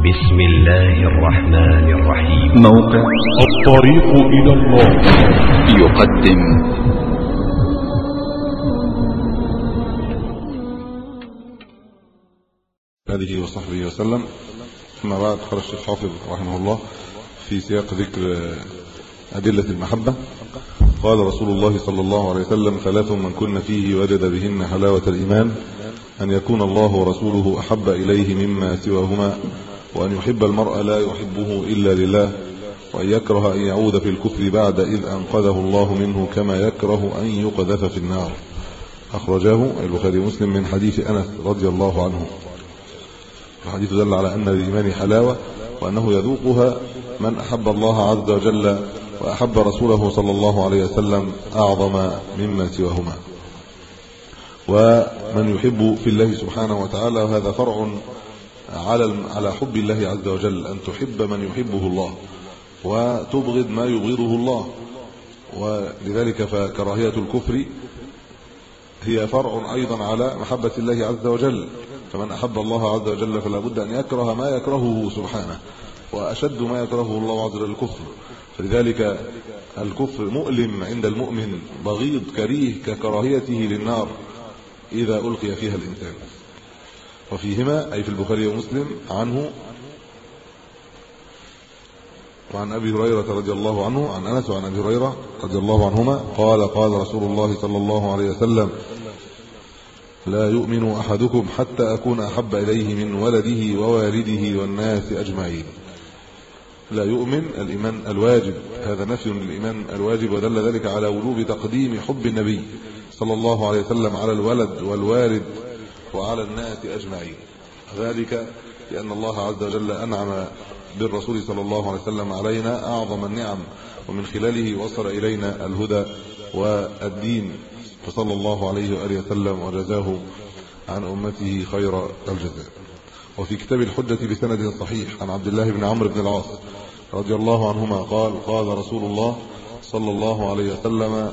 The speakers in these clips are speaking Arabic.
بسم الله الرحمن الرحيم. موقع الطريق إلى الله. يقدم. آله وصحبه وسلم. أما بعد قال الشيخ حافظ رحمه الله في سياق ذكر أدلة المحبة. قال رسول الله صلى الله عليه وسلم ثلاث من كن فيه وجد بهن حلاوة الإيمان أن يكون الله ورسوله أحب إليه مما سواهما وأن يحب المرء لا يحبه إلا لله وأن يكره أن يعود في الكفر بعد إذ أنقذه الله منه كما يكره أن يقذف في النار. أخرجاه البخاري مسلم من حديث أنس رضي الله عنه. الحديث دل على أن الإيمان حلاوة وأنه يذوقها من أحب الله عز وجل وأحب رسوله صلى الله عليه وسلم أعظم مما سواهما. ومن يحب في الله سبحانه وتعالى وهذا فرع على على حب الله عز وجل أن تحب من يحبه الله وتبغض ما يبغضه الله. ولذلك فكراهية الكفر هي فرع أيضا على محبة الله عز وجل. فمن أحب الله عز وجل فلا بد أن يكره ما يكرهه سبحانه وأشد ما يكرهه الله عز وجل الكفر. فلذلك الكفر مؤلم عند المؤمن بغيض كريه ككراهيته للنار إذا ألقي فيها الإنسان. وفيهما أي في البخاري ومسلم عنه وعن أبي هريرة رضي الله عنه عن أنس وعن أبي هريرة رضي الله عنهما قال قال رسول الله صلى الله عليه وسلم لا يؤمن أحدكم حتى أكون أحب إليه من ولده ووالده والناس أجمعين. لا يؤمن الإيمان الواجب هذا نفي للإيمان الواجب ودل ذلك على وجوب تقديم حب النبي صلى الله عليه وسلم على الولد والوالد. وعلى الناس أجمعين. ذلك لأن الله عز وجل أنعم بالرسول صلى الله عليه وسلم علينا أعظم النعم ومن خلاله وصل إلينا الهدى والدين. فصلى الله عليه وآله وسلم وجزاه عن أمته خير الجزاء. وفي كتاب الحجة بسند صحيح عن عبد الله بن عمرو بن العاص رضي الله عنهما قال قال رسول الله صلى الله عليه وسلم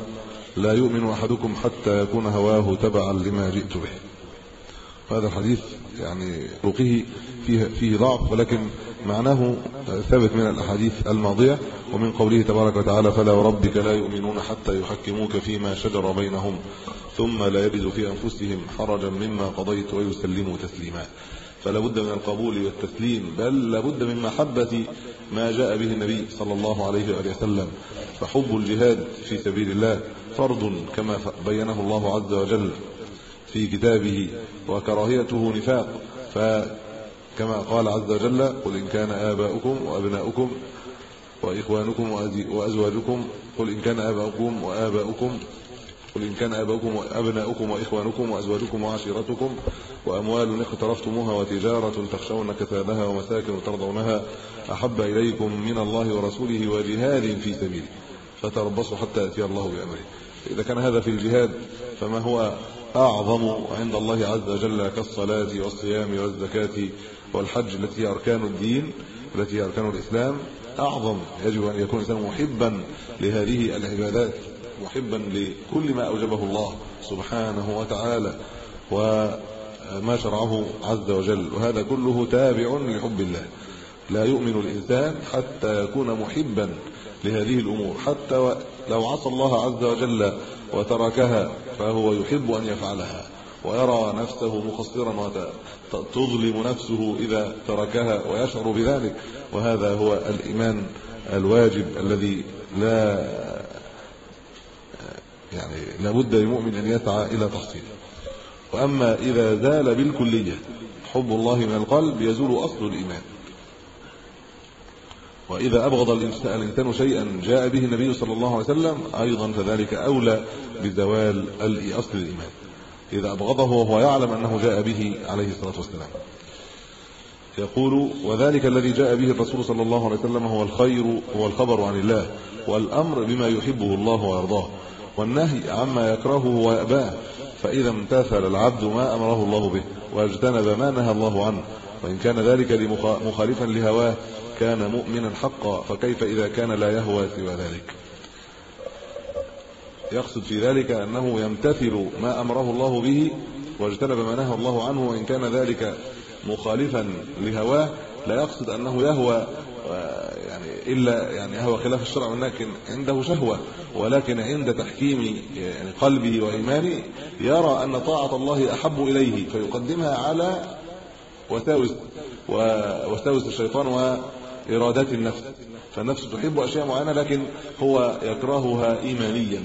لا يؤمن أحدكم حتى يكون هواه تبعا لما جئت به. هذا الحديث يعني رقيه فيه فيه ضعف ولكن معناه ثابت من الأحاديث الماضية ومن قوله تبارك وتعالى فلا وربك لا يؤمنون حتى يحكموك فيما شجر بينهم ثم لا يجدوا في أنفسهم حرجا مما قضيت ويسلموا تسليما. فلا بد من القبول والتسليم بل لا بد من محبة ما جاء به النبي صلى الله عليه وآله وسلم. فحب الجهاد في سبيل الله فرض كما بينه الله عز وجل. في كتابه وكراهيته نفاق. فكما قال عز وجل قل إن كان آباؤكم وأبناؤكم وإخوانكم وأزواجكم قل إن كان آباؤكم وآباؤكم قل إن كان آباؤكم وأبناؤكم وإخوانكم وأزواجكم وعشيرتكم وأموال اقترفتموها وتجارة تخشون كسادها ومساكن ترضونها أحب إليكم من الله ورسوله وجهاد في سبيله. فتربصوا حتى يأتي الله بأمره. إذا كان هذا في الجهاد فما هو أعظم عند الله عز وجل كالصلاة والصيام والزكاة والحج التي هي أركان الدين التي هي أركان الإسلام. أعظم يجب أن يكون الإنسان محبا لهذه العبادات محبا لكل ما أوجبه الله سبحانه وتعالى وما شرعه عز وجل. وهذا كله تابع لحب الله. لا يؤمن الإنسان حتى يكون محبا لهذه الأمور حتى لو عصى الله عز وجل وتركها فهو يحب أن يفعلها ويرى نفسه مقصرا وتظلم نفسه إذا تركها ويشعر بذلك. وهذا هو الإيمان الواجب الذي لا يعني لابد للمؤمن أن يسعى إلى تحصيله وأما إذا زال بالكلية حب الله من القلب يزول أصل الإيمان. وإذا أبغض الإنسان شيئا جاء به النبي صلى الله عليه وسلم أيضا فذلك أولى بزوال أصل الإيمان. إذا أبغضه وهو يعلم أنه جاء به عليه الصلاة والسلام. يقول وذلك الذي جاء به الرسول صلى الله عليه وسلم هو الخير هو الخبر عن الله والأمر بما يحبه الله ويرضاه والنهي عما يكرهه ويأباه فإذا امتثل العبد ما أمره الله به واجتنب ما نهى الله عنه وإن كان ذلك مخالفا لهواه كان مؤمنا حقا فكيف إذا كان لا يهوى سوى ذلك؟ يقصد في ذلك أنه يمتثل ما أمره الله به واجتنب ما نهى الله عنه وإن كان ذلك مخالفا لهواه لا يقصد أنه يهوى يعني إلا يعني هو خلاف الشرع ولكن عنده شهوة ولكن عند تحكيم يعني قلبه وإيمانه يرى أن طاعة الله أحب إليه فيقدمها على وساوس وساوس الشيطان وارادات النفس. فالنفس تحب أشياء معينة لكن هو يكرهها ايمانيا.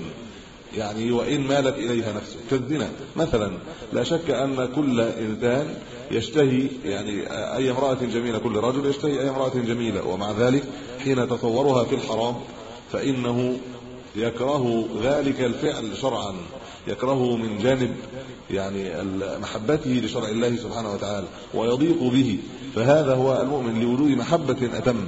يعني وإن مالت إليها نفسه. كالزنا. مثلا لا شك أن كل إنسان يشتهي يعني أي امرأة جميلة كل رجل يشتهي أي امرأة جميلة. ومع ذلك حين تصورها في الحرام فإنه يكره ذلك الفعل شرعا. يكرهه من جانب يعني محبته لشرع الله سبحانه وتعالى. ويضيق به. فهذا هو المؤمن لوجود محبة أتم.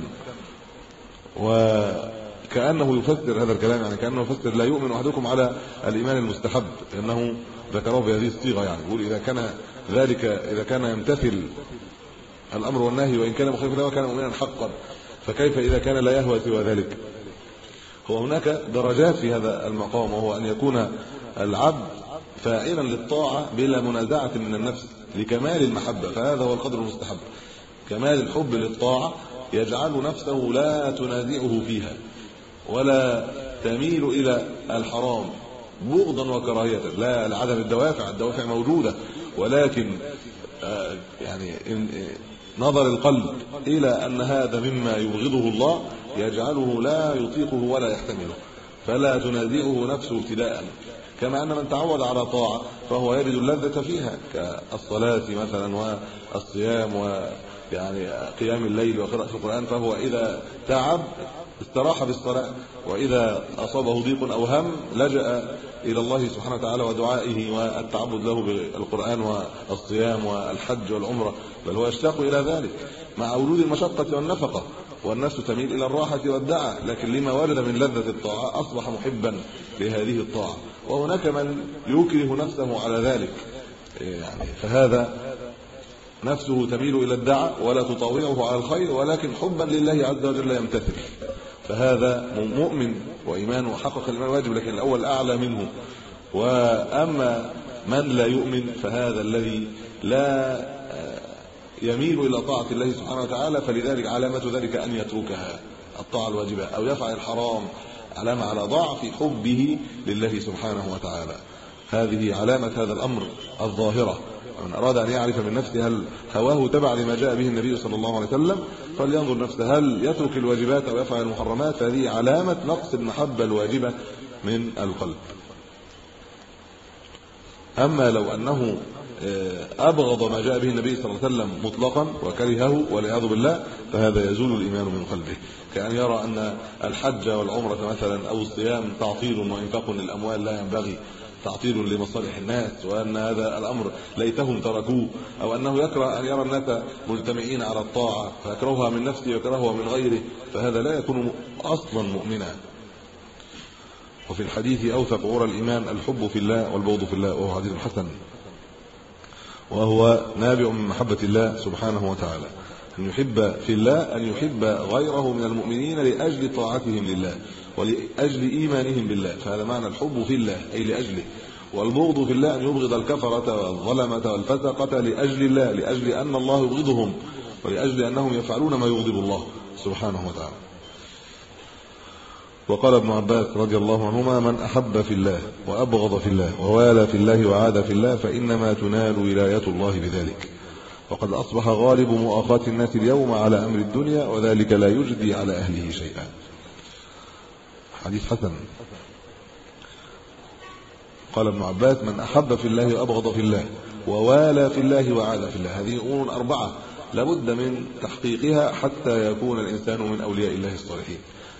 وكأنه يفسر هذا الكلام يعني كأنه يفسر لا يؤمن أحدكم على الإيمان المستحب. لأنه ذكره بهذه الصيغة يعني يقول إذا كان ذلك إذا كان يمتثل الأمر والنهي وإن كان مخالفا له كان مؤمنا حقا. فكيف إذا كان لا يهوى سوى ذلك؟ هو هناك درجات في هذا المقام وهو أن يكون العبد فاعلا للطاعة بلا منازعة من النفس لكمال المحبة فهذا هو القدر المستحب. كمال الحب للطاعة يجعل نفسه لا تنازعه فيها ولا تميل إلى الحرام بغضا وكراهية. لا لعدم الدوافع الدوافع موجودة ولكن آه، يعني نظر القلب إلى أن هذا مما يبغضه الله يجعله لا يطيقه ولا يحتمله. فلا تنازعه نفسه ابتداء. كما أن من تعود على طاعة فهو يجد اللذة فيها كالصلاة مثلا والصيام ويعني قيام الليل وقراءة القرآن فهو إذا تعب استراح بالصلاه وإذا أصابه ضيق أو هم لجأ إلى الله سبحانه وتعالى ودعائه والتعبد له بالقرآن والصيام والحج والعمرة بل هو يشتاق إلى ذلك مع وجود المشقة والنفقة والنفس تميل إلى الراحة والدعاء لكن لما ورد من لذة الطاعة أصبح محبا لهذه الطاعة وهناك من يكره نفسه على ذلك يعني فهذا نفسه تميل إلى الدعاء ولا تطاوعه على الخير ولكن حبا لله عز وجل يمتثل. فهذا مؤمن وايمان وحقق الايمان واجب لكن الأول أعلى منه. وأما من لا يؤمن فهذا الذي لا يميل إلى طاعة الله سبحانه وتعالى فلذلك علامة ذلك أن يتركها الطاعة الواجبة أو يفعل الحرام علامه على ضعف حبه لله سبحانه وتعالى. هذه علامة هذا الأمر الظاهرة. من أراد أن يعرف من نفسه هل هواه تبع لما جاء به النبي صلى الله عليه وسلم فلينظر نفسه هل يترك الواجبات أو يفعل المحرمات؟ هذه علامة نقص المحبة الواجبة من القلب. أما لو أنه آه، أبغض ما جاء به النبي صلى الله عليه وسلم مطلقا وكرهه والعياذ بالله فهذا يزول الإيمان من قلبه. كأن يرى أن الحج والعمرة مثلا أو الصيام تعطيل وإنفاق للأموال لا ينبغي. تعطيل لمصالح الناس وأن هذا الأمر ليتهم تركوه أو أنه يكره أن يرى الناس مجتمعين على الطاعة فيكرهها من نفسه ويكرهها من غيره فهذا لا يكون أصلا مؤمنا. وفي الحديث أوثق عرى الإيمان الحب في الله والبغض في الله وهو حديث حسن. وهو نابع من محبة الله سبحانه وتعالى. أن يحب في الله أن يحب غيره من المؤمنين لأجل طاعتهم لله ولأجل إيمانهم بالله. فهذا معنى الحب في الله أي لأجله. والبغض في الله أن يبغض الكفرة والظلمة والفسقة لأجل الله لأجل أن الله يبغضهم ولأجل أنهم يفعلون ما يغضب الله سبحانه وتعالى. وقال ابن عباس رضي الله عنهما من أحب في الله وأبغض في الله ووالى في الله وعاد في الله فإنما تنال ولاية الله بذلك. وقد أصبح غالب مؤاخاة الناس اليوم على أمر الدنيا وذلك لا يجدي على أهله شيئا. حديث حسن. قال ابن عباس من أحب في الله وأبغض في الله ووالى في الله وعاد في الله. هذه أمور أربعة لابد من تحقيقها حتى يكون الإنسان من أولياء الله الصالحين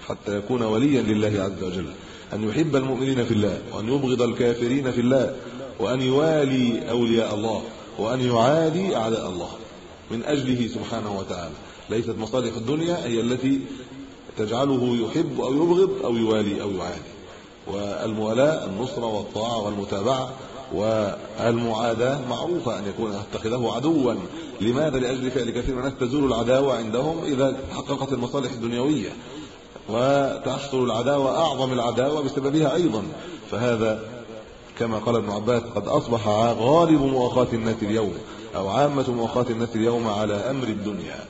حتى يكون وليا لله عز وجل. أن يحب المؤمنين في الله وأن يبغض الكافرين في الله وأن يوالي أولياء الله وأن يعادي أعداء الله من أجله سبحانه وتعالى. ليست مصالح الدنيا هي التي تجعله يحب أو يبغض أو يوالي أو يعادي. والموالاه النصره والطاعة والمتابعة والمعاداة معروفة أن يكون يتخذه عدوا. لماذا؟ لأجل فعل كثير من الناس تزول العداوة عندهم إذا تحققت المصالح الدنيوية وتحصل العداوة أعظم العداوة بسببها أيضا. فهذا كما قال ابن عباس قد أصبح غالب مؤاخاة الناس اليوم أو عامة مؤاخاة الناس اليوم على أمر الدنيا.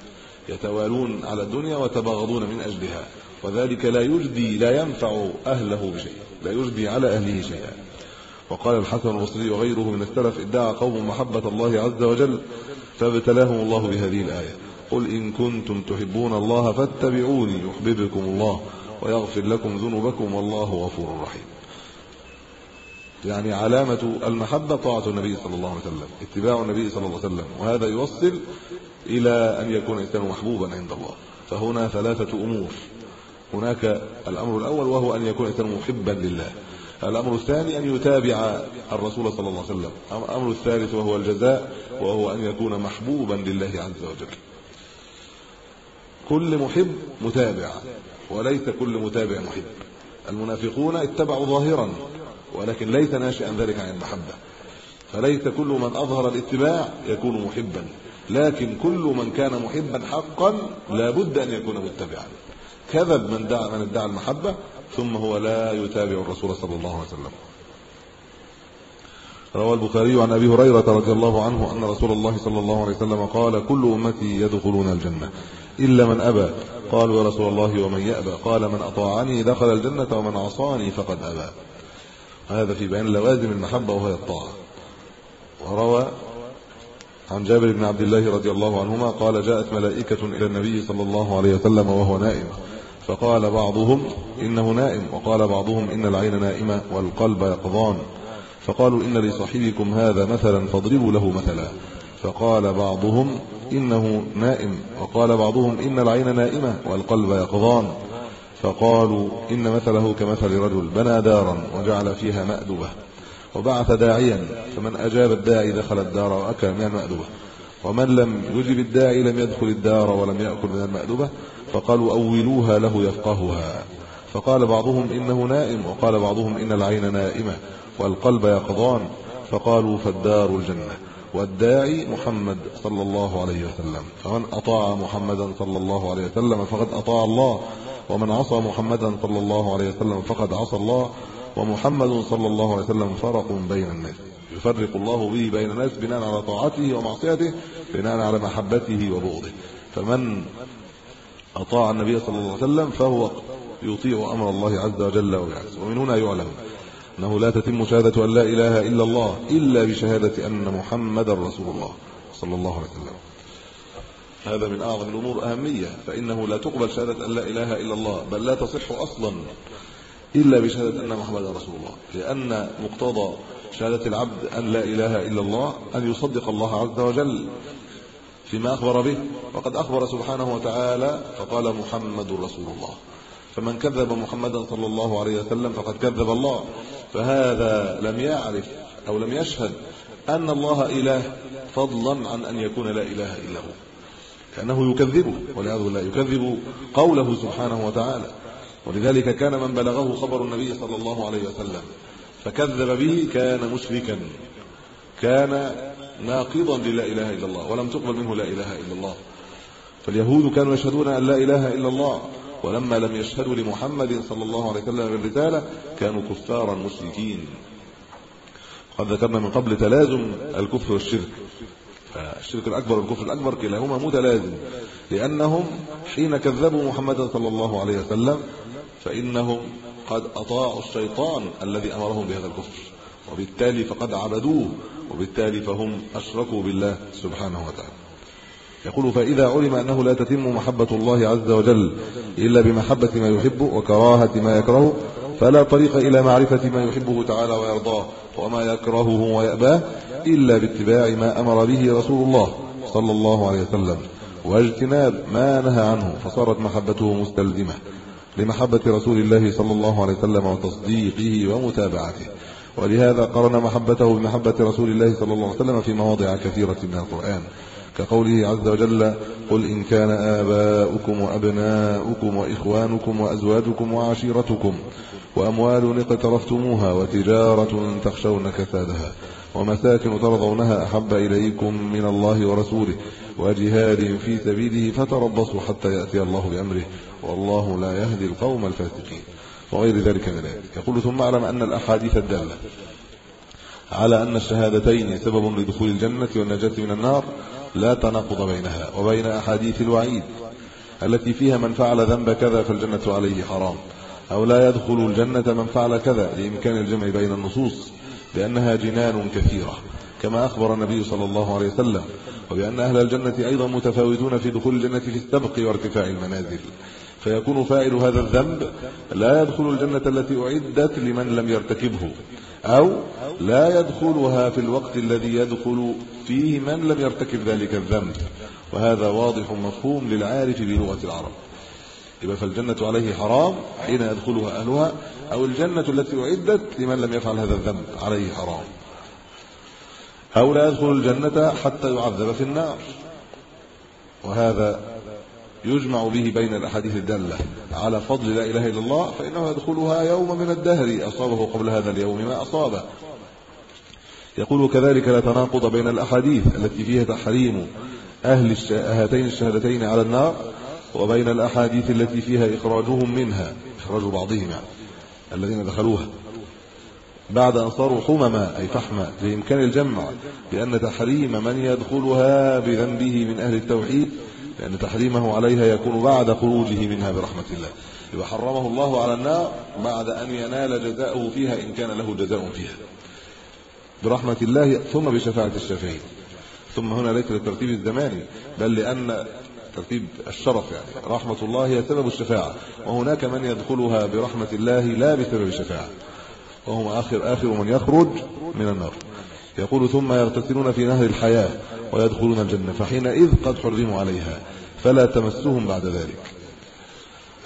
يتوالون على الدنيا وتباغضون من أجلها. وذلك لا يجدي لا ينفع أهله بشيء لا يجدي على أهله شيئا. وقال الحسن البصري وغيره من السلف ادعى قوم محبة الله عز وجل فابتلاهم الله بهذه الآية. قل إن كنتم تحبون الله فاتبعوني يحببكم الله ويغفر لكم ذنوبكم والله غفور رحيم. يعني علامة المحبة طاعة النبي صلى الله عليه وسلم اتباع النبي صلى الله عليه وسلم وهذا يوصل إلى أن يكون الإنسان محبوبا عند الله. فهنا ثلاثة أمور. هناك الأمر الأول وهو أن يكون الإنسان محبا لله. الأمر الثاني أن يتابع الرسول صلى الله عليه وسلم. الأمر الثالث وهو الجزاء وهو أن يكون محبوبا لله عز وجل. كل محب متابع وليس كل متابع محب. المنافقون اتبعوا ظاهرا ولكن ليس ناشئا ذلك عن المحبة. فليس كل من أظهر الاتباع يكون محبا. لكن كل من كان محبا حقا لابد أن يكون متبعا. كذب من دعا من ادعى المحبة ثم هو لا يتابع الرسول صلى الله عليه وسلم. روى البخاري عن أبي هريرة رضي الله عنه أن رسول الله صلى الله عليه وسلم قال كل أمتي يدخلون الجنة إلا من أبى. قالوا يا رسول الله ومن يأبى؟ قال من أطاعني دخل الجنة ومن عصاني فقد أبى. هذا في بيان لوازم المحبة وهي الطاعة. وروى عن جابر بن عبد الله رضي الله عنهما قال جاءت ملائكة إلى النبي صلى الله عليه وسلم وهو نائم. فقال بعضهم إنه نائم وقال بعضهم إن العين نائمة والقلب يقظان. فقالوا إن لصاحبكم هذا مثلا فاضربوا له مثلا. فقال بعضهم إنه نائم وقال بعضهم إن العين نائمة والقلب يقظان. فقالوا إن مثله كمثل رجل بنى دارا وجعل فيها مأدبة. وبعث داعيا فمن أجاب الداعي دخل الدار وأكل من المأدبه ومن لم يجب الداعي لم يدخل الدار ولم يأكل من المأدبة فقالوا أولوها له يفقهها. فقال بعضهم إنه نائم وقال بعضهم إن العين نائمة والقلب يقظان فقالوا فالدار الجنة. والداعي محمد صلى الله عليه وسلم. فمن أطاع محمدا صلى الله عليه وسلم فقد أطاع الله ومن عصى محمدا صلى الله عليه وسلم فقد عصى الله. ومحمد صلى الله عليه وسلم فرق بين الناس. يفرق الله به بين الناس بناء على طاعته ومعصيته بناء على محبته وبغضه. فمن أطاع النبي صلى الله عليه وسلم فهو يطيع أمر الله عز وجل ويعز. ومن هنا يعلم أنه لا تتم شهادة أن لا إله إلا الله إلا بشهادة أن محمدا رسول الله صلى الله عليه وسلم. هذا من أعظم الأمور أهمية فإنه لا تقبل شهادة أن لا إله إلا الله بل لا تصح أصلا. إلا بشهادة أن محمدا رسول الله. لأن مقتضى شهادة العبد أن لا إله إلا الله أن يصدق الله عز وجل فيما أخبر به. وقد أخبر سبحانه وتعالى فقال محمد رسول الله. فمن كذب محمدا صلى الله عليه وسلم فقد كذب الله. فهذا لم يعرف أو لم يشهد أن الله إله فضلا عن أن يكون لا إله إلا هو. كأنه يكذبه والعياذ بالله يكذب قوله سبحانه وتعالى. ولذلك كان من بلغه خبر النبي صلى الله عليه وسلم فكذب به كان مشركا كان ناقضا للا إله إلا الله ولم تقبل منه لا إله إلا الله. فاليهود كانوا يشهدون أن لا إله إلا الله ولما لم يشهدوا لمحمد صلى الله عليه وسلم بالرسالة كانوا كفارا مشركين. قد ذكرنا من قبل تلازم الكفر والشرك فالشرك الأكبر والكفر الأكبر كلاهما متلازم لأنهم حين كذبوا محمدا صلى الله عليه وسلم فإنهم قد أطاعوا الشيطان الذي أمرهم بهذا الكفر وبالتالي فقد عبدوه وبالتالي فهم أشركوا بالله سبحانه وتعالى. يقول فإذا علم أنه لا تتم محبة الله عز وجل إلا بمحبة ما يحب وكراهة ما يكره فلا طريق إلى معرفة ما يحبه تعالى ويرضاه وما يكرهه ويأباه إلا باتباع ما أمر به رسول الله صلى الله عليه وسلم واجتناب ما نهى عنه فصارت محبته مستلزمة. لمحبة رسول الله صلى الله عليه وسلم وتصديقه ومتابعته. ولهذا قرن محبته بمحبة رسول الله صلى الله عليه وسلم في مواضع كثيرة من القرآن. كقوله عز وجل قل إن كان آباؤكم وأبناؤكم وإخوانكم وأزواجكم وعشيرتكم وأموال اقترفتموها وتجارة تخشون كسادها ومساكن ترضونها أحب إليكم من الله ورسوله وجهاد في سبيله فتربصوا حتى يأتي الله بأمره والله لا يهدي القوم الفاسقين وغير ذلك من الايات يقول ثم أعلم أن الأحاديث الدالة على أن الشهادتين سبب لدخول الجنة والنجاة من النار لا تناقض بينها وبين أحاديث الوعيد التي فيها من فعل ذنب كذا فالجنة عليه حرام أو لا يدخل الجنة من فعل كذا لإمكان الجمع بين النصوص لأنها جنان كثيرة كما أخبر النبي صلى الله عليه وسلم وبأن أهل الجنة أيضا متفاوتون في دخول الجنة في السبق وارتفاع المنازل. فيكون فاعل هذا الذنب لا يدخل الجنة التي أعدت لمن لم يرتكبه أو لا يدخلها في الوقت الذي يدخل فيه من لم يرتكب ذلك الذنب. وهذا واضح مفهوم للعارف بلغة العرب. يبقى فالجنة عليه حرام حين يدخلها أهلها أو الجنة التي أعدت لمن لم يفعل هذا الذنب عليه حرام. أو لا يدخل الجنة حتى يعذب في النار. وهذا يجمع به بين الأحاديث الدالة على فضل لا إله إلا الله فإنه يدخلها يوم من الدهر أصابه قبل هذا اليوم ما أصابه. يقول كذلك لا تناقض بين الأحاديث التي فيها تحريم أهل هاتين الشهادتين على النار وبين الأحاديث التي فيها إخراجهم منها إخراج بعضهم يعني الذين دخلوها. بعد أن صاروا حمما أي فحما بإمكان الجمع بأن تحريم من يدخلها بذنبه من أهل التوحيد لأن تحريمه عليها يكون بعد خروجه منها برحمة الله. يبقى حرمه الله على النار بعد أن ينال جزاءه فيها إن كان له جزاء فيها. برحمة الله ثم بشفاعة الشافعين ثم هنا ليس للترتيب الزماني بل لأن ترتيب الشرف يعني. رحمة الله هي سبب الشفاعة وهناك من يدخلها برحمة الله لا بسبب الشفاعة. وهم آخر آخر من يخرج من النار. يقول ثم يغتسلون في نهر الحياة ويدخلون الجنة فحينئذ قد حرموا عليها فلا تمسهم بعد ذلك.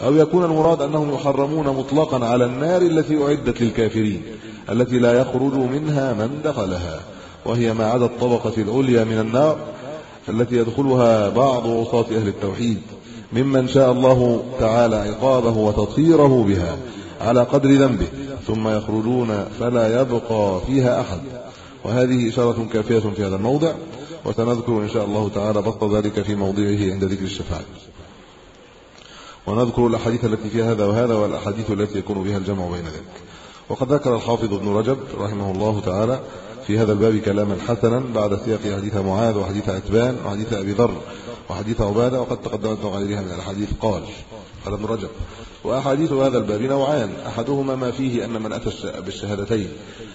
أو يكون المراد أنهم يحرمون مطلقا على النار التي أعدت للكافرين التي لا يخرج منها من دخلها وهي ما عدا الطبقة العليا من النار التي يدخلها بعض عصاة أهل التوحيد ممن شاء الله تعالى عقابه وتطهيره بها على قدر ذنبه ثم يخرجون فلا يبقى فيها أحد. وهذه إشارة كافية في هذا الموضع. وسنذكر إن شاء الله تعالى بسط ذلك في موضعه عند ذكر الشفاعة. ونذكر الأحاديث التي فيها هذا وهذا والأحاديث التي يكون بها الجمع بين ذلك. وقد ذكر الحافظ ابن رجب رحمه الله تعالى في هذا الباب كلاما حسنا بعد سياق حديث معاذ وحديث عتبان وحديث أبي ذر وحديث عبادة وقد تقدمت غيرها من الحديث قال قال ابن رجب وأحاديث هذا الباب نوعان أحدهما ما فيه أن من أتى بالشهادتين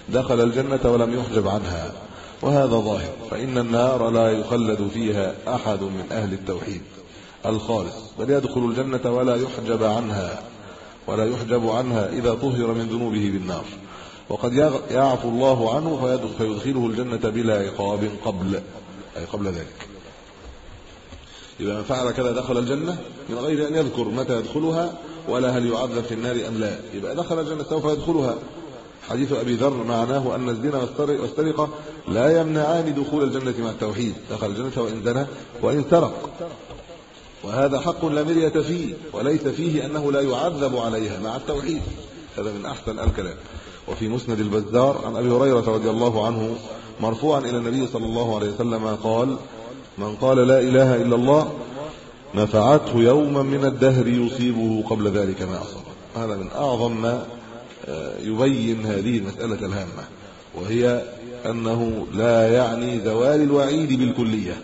دخل الجنة ولم يحجب عنها. وهذا ظاهر فإن النار لا يخلد فيها أحد من أهل التوحيد الخالص بل يدخل الجنة ولا يحجب عنها ولا يحجب عنها إذا طهر من ذنوبه بالنار. وقد يعفو الله عنه فيدخله الجنة بلا عقاب قبل أي قبل ذلك. إذا من فعل كذا دخل الجنة من غير أن يذكر متى يدخلها ولا هل يعذب في النار أم لا. يبقى دخل الجنة سوف يدخلها. حديث أبي ذر معناه أن الزنا والسرقة لا يمنعان دخول الجنة مع التوحيد. دخل الجنة وإن زنى وإن سرق. وهذا حق لا مرية فيه وليس فيه أنه لا يعذب عليها مع التوحيد. هذا من أحسن الكلام. وفي مسند البزار عن أبي هريرة رضي الله عنه مرفوعا إلى النبي صلى الله عليه وسلم قال من قال لا إله إلا الله نفعته يوما من الدهر يصيبه قبل ذلك ما أصاب. هذا من أعظم ما يبين هذه المسألة الهامة وهي أنه لا يعني زوال الوعيد بالكلية.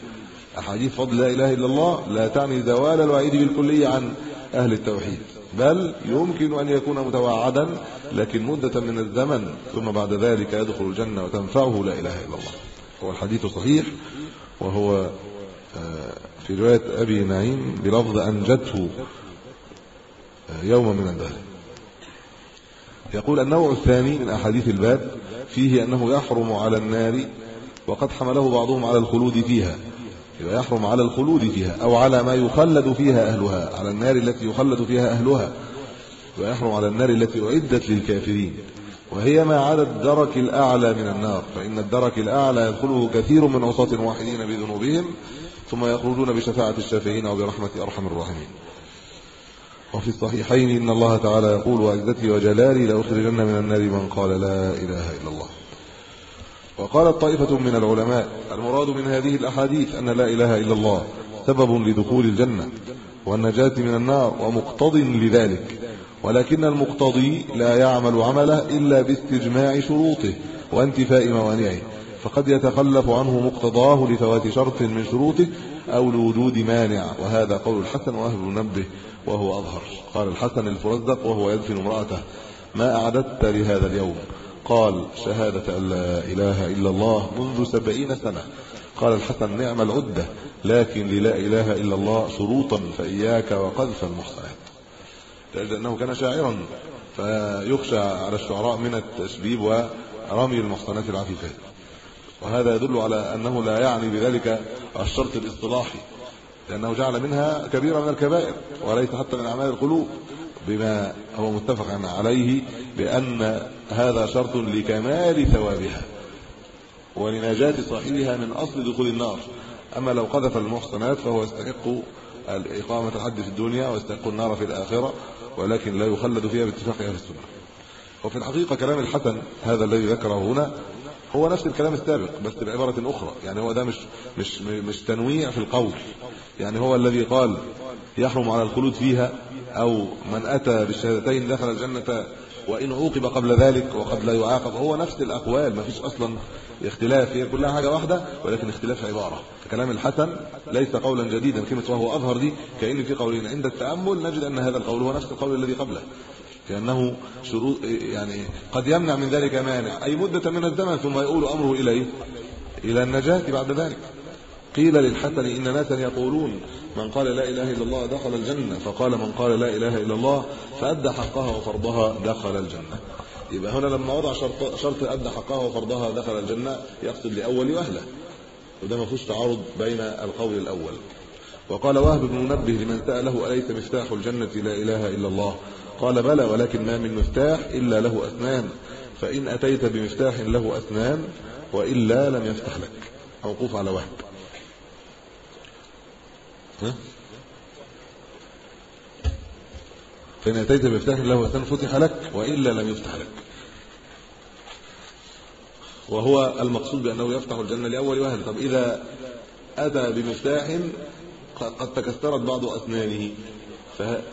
أحاديث فضل لا إله إلا الله لا تعني زوال الوعيد بالكلية عن أهل التوحيد بل يمكن أن يكون متوعدا لكن مدة من الزمن ثم بعد ذلك يدخل الجنة وتنفعه لا إله إلا الله. هو الحديث صحيح وهو آه، في رواية أبي نعيم بلفظ أنجته آه، يوم من الدهر. يقول النوع الثاني من أحاديث الباب فيه أنه يحرم على النار وقد حمله بعضهم على الخلود فيها يحرم على الخلود فيها أو على ما يخلد فيها أهلها على النار التي يخلد فيها أهلها ويحرم على النار التي أعدت للكافرين وهي ما عدا الدرك الأعلى من النار فإن الدرك الأعلى يدخله كثير من عصاة واحدين بذنوبهم ثم يخرجون بشفاعة الشافعين وبرحمة أرحم الراحمين. وفي الصحيحين إن الله تعالى يقول وعزتي وجلالي لأخرجن من النار من قال لا إله إلا الله. وقالت طائفة من العلماء المراد من هذه الأحاديث أن لا إله إلا الله سبب لدخول الجنة والنجاة من النار ومقتض لذلك ولكن المقتضي لا يعمل عمله إلا باستجماع شروطه وانتفاء موانعه فقد يتخلف عنه مقتضاه لفوات شرط من شروطه أو لوجود مانع وهذا قول الحسن وأهل منبه وهو أظهر. قال الحسن الفرزدق وهو يدفن امرأته. ما أعددت لهذا اليوم؟ قال شهادة أن لا إله إلا الله منذ سبعين سنة. قال الحسن نعم العدة لكن للا إله إلا الله شروطا فإياك وقذف المحصنات. تجد أنه كان شاعرا فيخشى على الشعراء من التشبيب ورمي المحصنات العفيفات. وهذا يدل على أنه لا يعني بذلك الشرط الإصطلاحي. لأنه جعل منها كبيرة من الكبائر وليس حتى من أعمال القلوب بما هو متفق عليه بأن هذا شرط لكمال ثوابها ولنجاة صاحبها من أصل دخول النار. أما لو قذف المحصنات فهو يستحق إقامة الحد في الدنيا ويستحق النار في الآخرة ولكن لا يخلد فيها باتفاق أهل السنة وفي الحقيقة كلام الحسن هذا الذي ذكره هنا هو نفس الكلام السابق بس بعبارة أخرى. يعني هو ده مش مش مش تنويع في القول. يعني هو الذي قال يحرم على الخلود فيها أو من أتى بالشهادتين دخل الجنة وإن عوقب قبل ذلك وقد لا يعاقب. هو نفس الأقوال ما فيش أصلا اختلاف. هي كلها حاجة واحدة ولكن اختلاف عبارة. كلام الحسن ليس قولا جديدا كلمة وهو أظهر دي كأن في قولين عند التأمل نجد أن هذا القول هو نفس القول الذي قبله. كأنه شروط يعني قد يمنع من ذلك مانع. أي مدة من الزمن ثم يقول أمره إلى إيه إلى النجاة بعد ذلك. قيل للحسن إن ناسا يقولون من قال لا إله إلا الله دخل الجنة فقال من قال لا إله إلا الله فأدى حقها وفرضها دخل الجنة. يبقى هنا لما وضع شرط شرط أدى حقها وفرضها دخل الجنة يقصد لأول وأهله وده ما فيهوش تعارض بين القول الأول. وقال وهب بن منبه لمن سأله أليس مفتاح الجنة لا إله إلا الله؟ قال بلى ولكن ما من مفتاح إلا له أسنان فإن أتيت بمفتاح له أسنان وإلا لم يفتح لك. موقوف على وهب ها؟ فإن أتيت بمفتاح له أسنان فتح لك وإلا لم يفتح لك. وهو المقصود بأنه يفتح الجنة لأول وهل طب إذا أتى بمفتاح قد تكسرت بعض أسنانه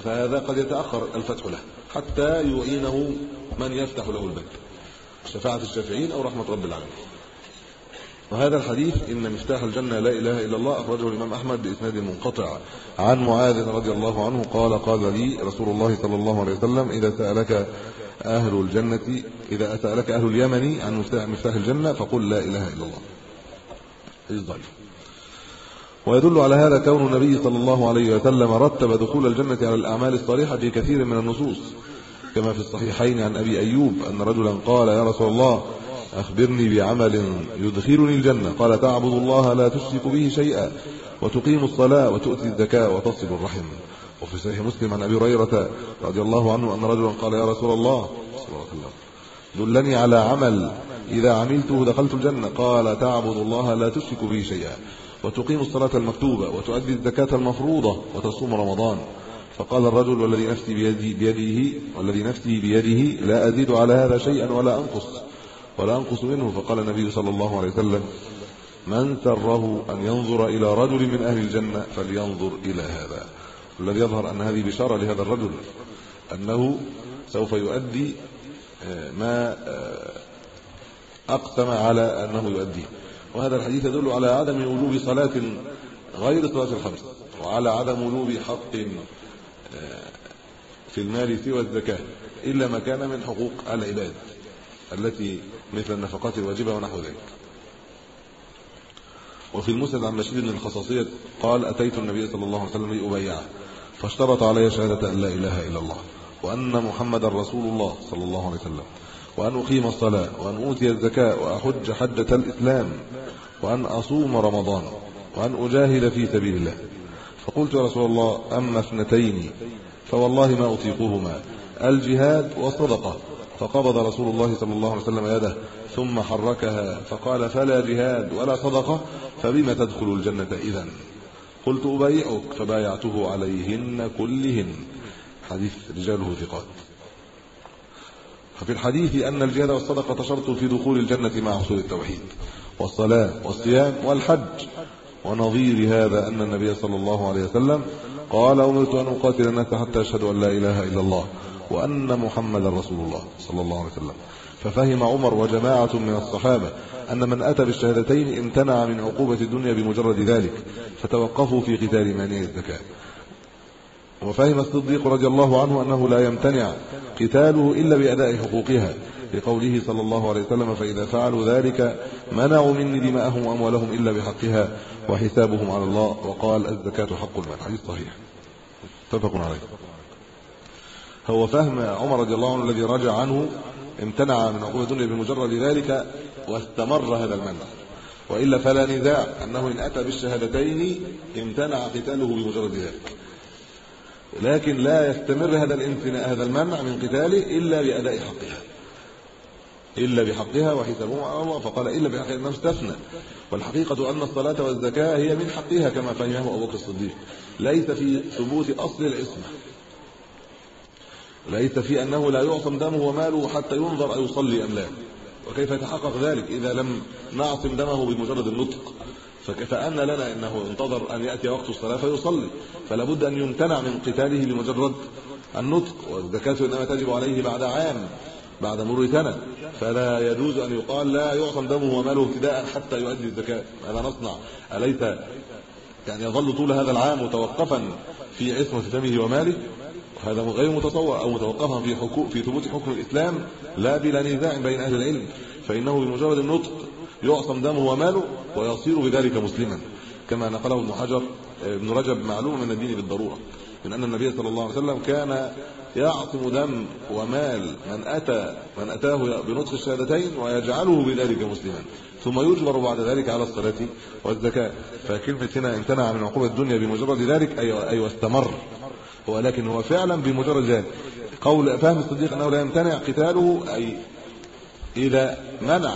فهذا قد يتأخر الفتح له حتى يعينه من يفتح له الباب شفاعة الشافعين أو رحمة رب العالمين. وهذا الحديث إن مفتاح الجنة لا إله إلا الله أخرجه الإمام أحمد بإسناد منقطع. عن معاذ رضي الله عنه قال قال لي رسول الله صلى الله عليه وسلم إذا سألك أهل الجنة إذا سألك أهل اليمن عن مفتاح الجنة فقل لا إله إلا الله. حديث ويدل على هذا كون النبي صلى الله عليه وسلم رتب دخول الجنة على الأعمال الصالحة في كثير من النصوص كما في الصحيحين عن أبي أيوب أن رجلا قال يا رسول الله أخبرني بعمل يدخلني الجنة. قال تعبد الله لا تشرك به شيئا وتقيم الصلاة وتؤتي الزكاة وتصل الرحم. وفي صحيح مسلم عن أبي هريرة رضي الله عنه أن رجلا قال يا رسول الله صلى الله عليه وسلم دلني على عمل إذا عملته دخلت الجنة. قال تعبد الله لا تشرك به شيئا. وتقيم الصلاة المكتوبة وتؤدي الزكاة المفروضة وتصوم رمضان. فقال الرجل والذي نفسي بيده, بيده والذي نفسي بيده لا أزيد على هذا شيئا ولا أنقص ولا أنقص منه. فقال النبي صلى الله عليه وسلم من سره أن ينظر إلى رجل من أهل الجنة فلينظر إلى هذا. الذي يظهر أن هذه بشارة لهذا الرجل أنه سوف يؤدي آه، ما آه، أقسم على أنه يؤديه وهذا الحديث يدل على عدم وجوب صلاة غير صلاة الخمس وعلى عدم وجوب حق آه، في المال سوى الزكاة إلا ما كان من حقوق العباد التي مثل النفقات الواجبة ونحو ذلك. وفي المسند عن بشير بن الخصاصية قال أتيت النبي صلى الله عليه وسلم لأبيعه فاشترط علي شهادة أن لا إله إلا الله وأن محمد رسول الله صلى الله عليه وسلم وأن أقيم الصلاة وأن أوتي الزكاة وأحج حجة الإسلام. وأن أصوم رمضان وأن أجاهد في سبيل الله. فقلت يا رسول الله أما اثنتين فوالله ما أطيقهما. الجهاد والصدقة. فقبض رسول الله صلى الله عليه وسلم يده ثم حركها فقال فلا جهاد ولا صدقة فبما تدخل الجنة إذا؟ قلت أبايعك فبايعته عليهن كلهن. حديث رجاله ثقات. ففي الحديث أن الجهاد والصدقة شرط في دخول الجنة مع حصول التوحيد. والصلاة والصيام والحج. ونظير هذا أن النبي صلى الله عليه وسلم قال أمرت أن أقاتل الناس حتى أشهدوا أن لا إله إلا الله وأن محمد رسول الله صلى الله عليه وسلم. ففهم عمر وجماعة من الصحابة أن من أتى بالشهادتين امتنع من عقوبة الدنيا بمجرد ذلك فتوقفوا في قتال مانع الزكاة. وفهم الصديق رضي الله عنه أنه لا يمتنع قتاله إلا بأداء حقوقها لقوله صلى الله عليه وسلم فإذا فعلوا ذلك منعوا مني دماءهم وأموالهم إلا بحقها وحسابهم على الله. وقال الزكاة حق المال حديث صحيح. اتفق عليه. هو فهم عمر رضي الله عنه الذي رجع عنه امتنع من عقوبة الدنيا بمجرد ذلك واستمر هذا المنع. وإلا فلا نزاع أنه إن أتى بالشهادتين امتنع قتاله بمجرد ذلك. لكن لا يستمر هذا هذا المنع من قتاله إلا بأداء حقها. إلا بحقها وحسابهم على الله. فقال إلا بحقها أنه استثنى. والحقيقة أن الصلاة والزكاة هي من حقها كما فهمه أبو بكر الصديق. ليس في ثبوت أصل العصمة. ليس في أنه لا يعصم دمه وماله حتى ينظر أيصلي أم لا. وكيف يتحقق ذلك؟ إذا لم نعصم دمه بمجرد النطق. فكفأن لنا إنه انتظر أن يأتي وقت الصلاة فيصلي. فلا بد أن يمتنع من قتاله بمجرد النطق. والزكاة إنما تجب عليه بعد عام. بعد مرور سنة. فلا يجوز أن يقال لا يعصم دمه وماله ابتداء حتى يؤدي الزكاة. ماذا نصنع. أليس يعني يظل طول هذا العام متوقفا في عصمة دمه وماله؟ هذا غير متصور أو متوقفا في حقوق في ثبوت حكم الإسلام لا بلا نزاع بين أهل العلم. فإنه بمجرد النطق يعصم دمه وماله ويصير بذلك مسلما. كما نقله ابن حجر ابن رجب معلوم من الدين بالضرورة. من أن النبي صلى الله عليه وسلم كان يعصم دم ومال من أتى من أتاه بنطق الشهادتين ويجعله بذلك مسلما. ثم يجبر بعد ذلك على الصلاة والزكاة. فكلمه هنا امتنع من عقوبة الدنيا بمجرد ذلك؟ اي أي واستمر. ولكن هو فعلا بمجرد ذلك. قول فهم الصديق أنه لا يمتنع قتاله أي إذا منع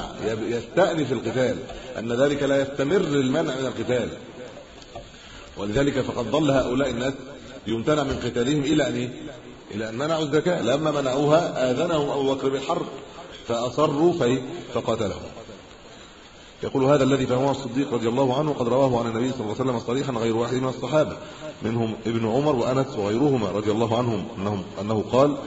يستأنف القتال أن ذلك لا يستمر المنع من القتال. ولذلك فقد ضل هؤلاء الناس يمتنع من قتالهم إلى ان إيه؟ إلى أن منعوا الزكاة. لما منعوها آذنهم أبو بكر بالحرب فأصروا في فقاتلهم. يقول هذا الذي فهمه الصديق رضي الله عنه قد رواه عن النبي صلى الله عليه وسلم صريحا غير واحد من الصحابة. منهم ابن عمر وأنس وغيرهما رضي الله عنهم انهم أنه قال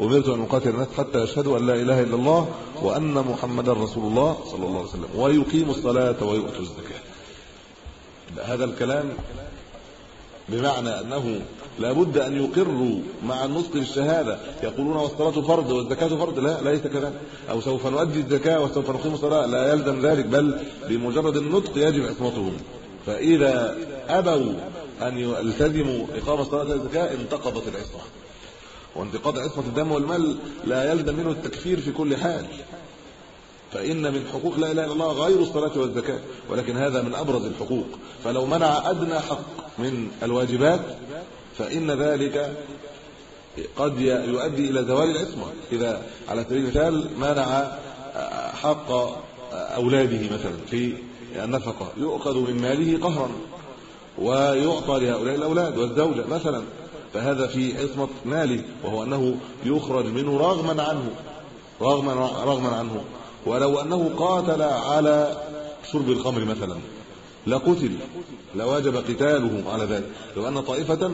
أمرت أن أقاتل الناس حتى يشهدوا أن لا إله إلا الله وأن محمدا رسول الله صلى الله عليه وسلم ويقيموا الصلاة ويؤتوا الزكاة. هذا الكلام بمعنى أنه لابد أن يقروا مع النطق بالشهاده يقولون والصلاة فرض والزكاة فرض. لا ليس كذلك. أو سوف نؤدي الزكاة وسوف نقيم الصلاة. لا يلزم ذلك بل بمجرد النطق يجب عصمتهم. فإذا أبوا أن يلتزموا إقامة الصلاه والزكاه انتقضت العصمة. وانتقاض عصمة الدم والمال لا يلزم منه التكفير في كل حال. فإن من حقوق لا إله إلا الله غير الصلاة والزكاة. ولكن هذا من أبرز الحقوق. فلو منع أدنى حق من الواجبات فإن ذلك قد يؤدي إلى زوال العصمة. إذا على سبيل المثال منع حق أولاده مثلا في النفقة يؤخذ من ماله قهرا ويعطى لهؤلاء الأولاد والزوجة مثلا فهذا في عصمة ماله وهو أنه يخرج منه رغما عنه رغما رغما عنه. ولو أنه قاتل على شرب الخمر مثلا لقتل لواجب قتاله على ذلك. لو أن طائفة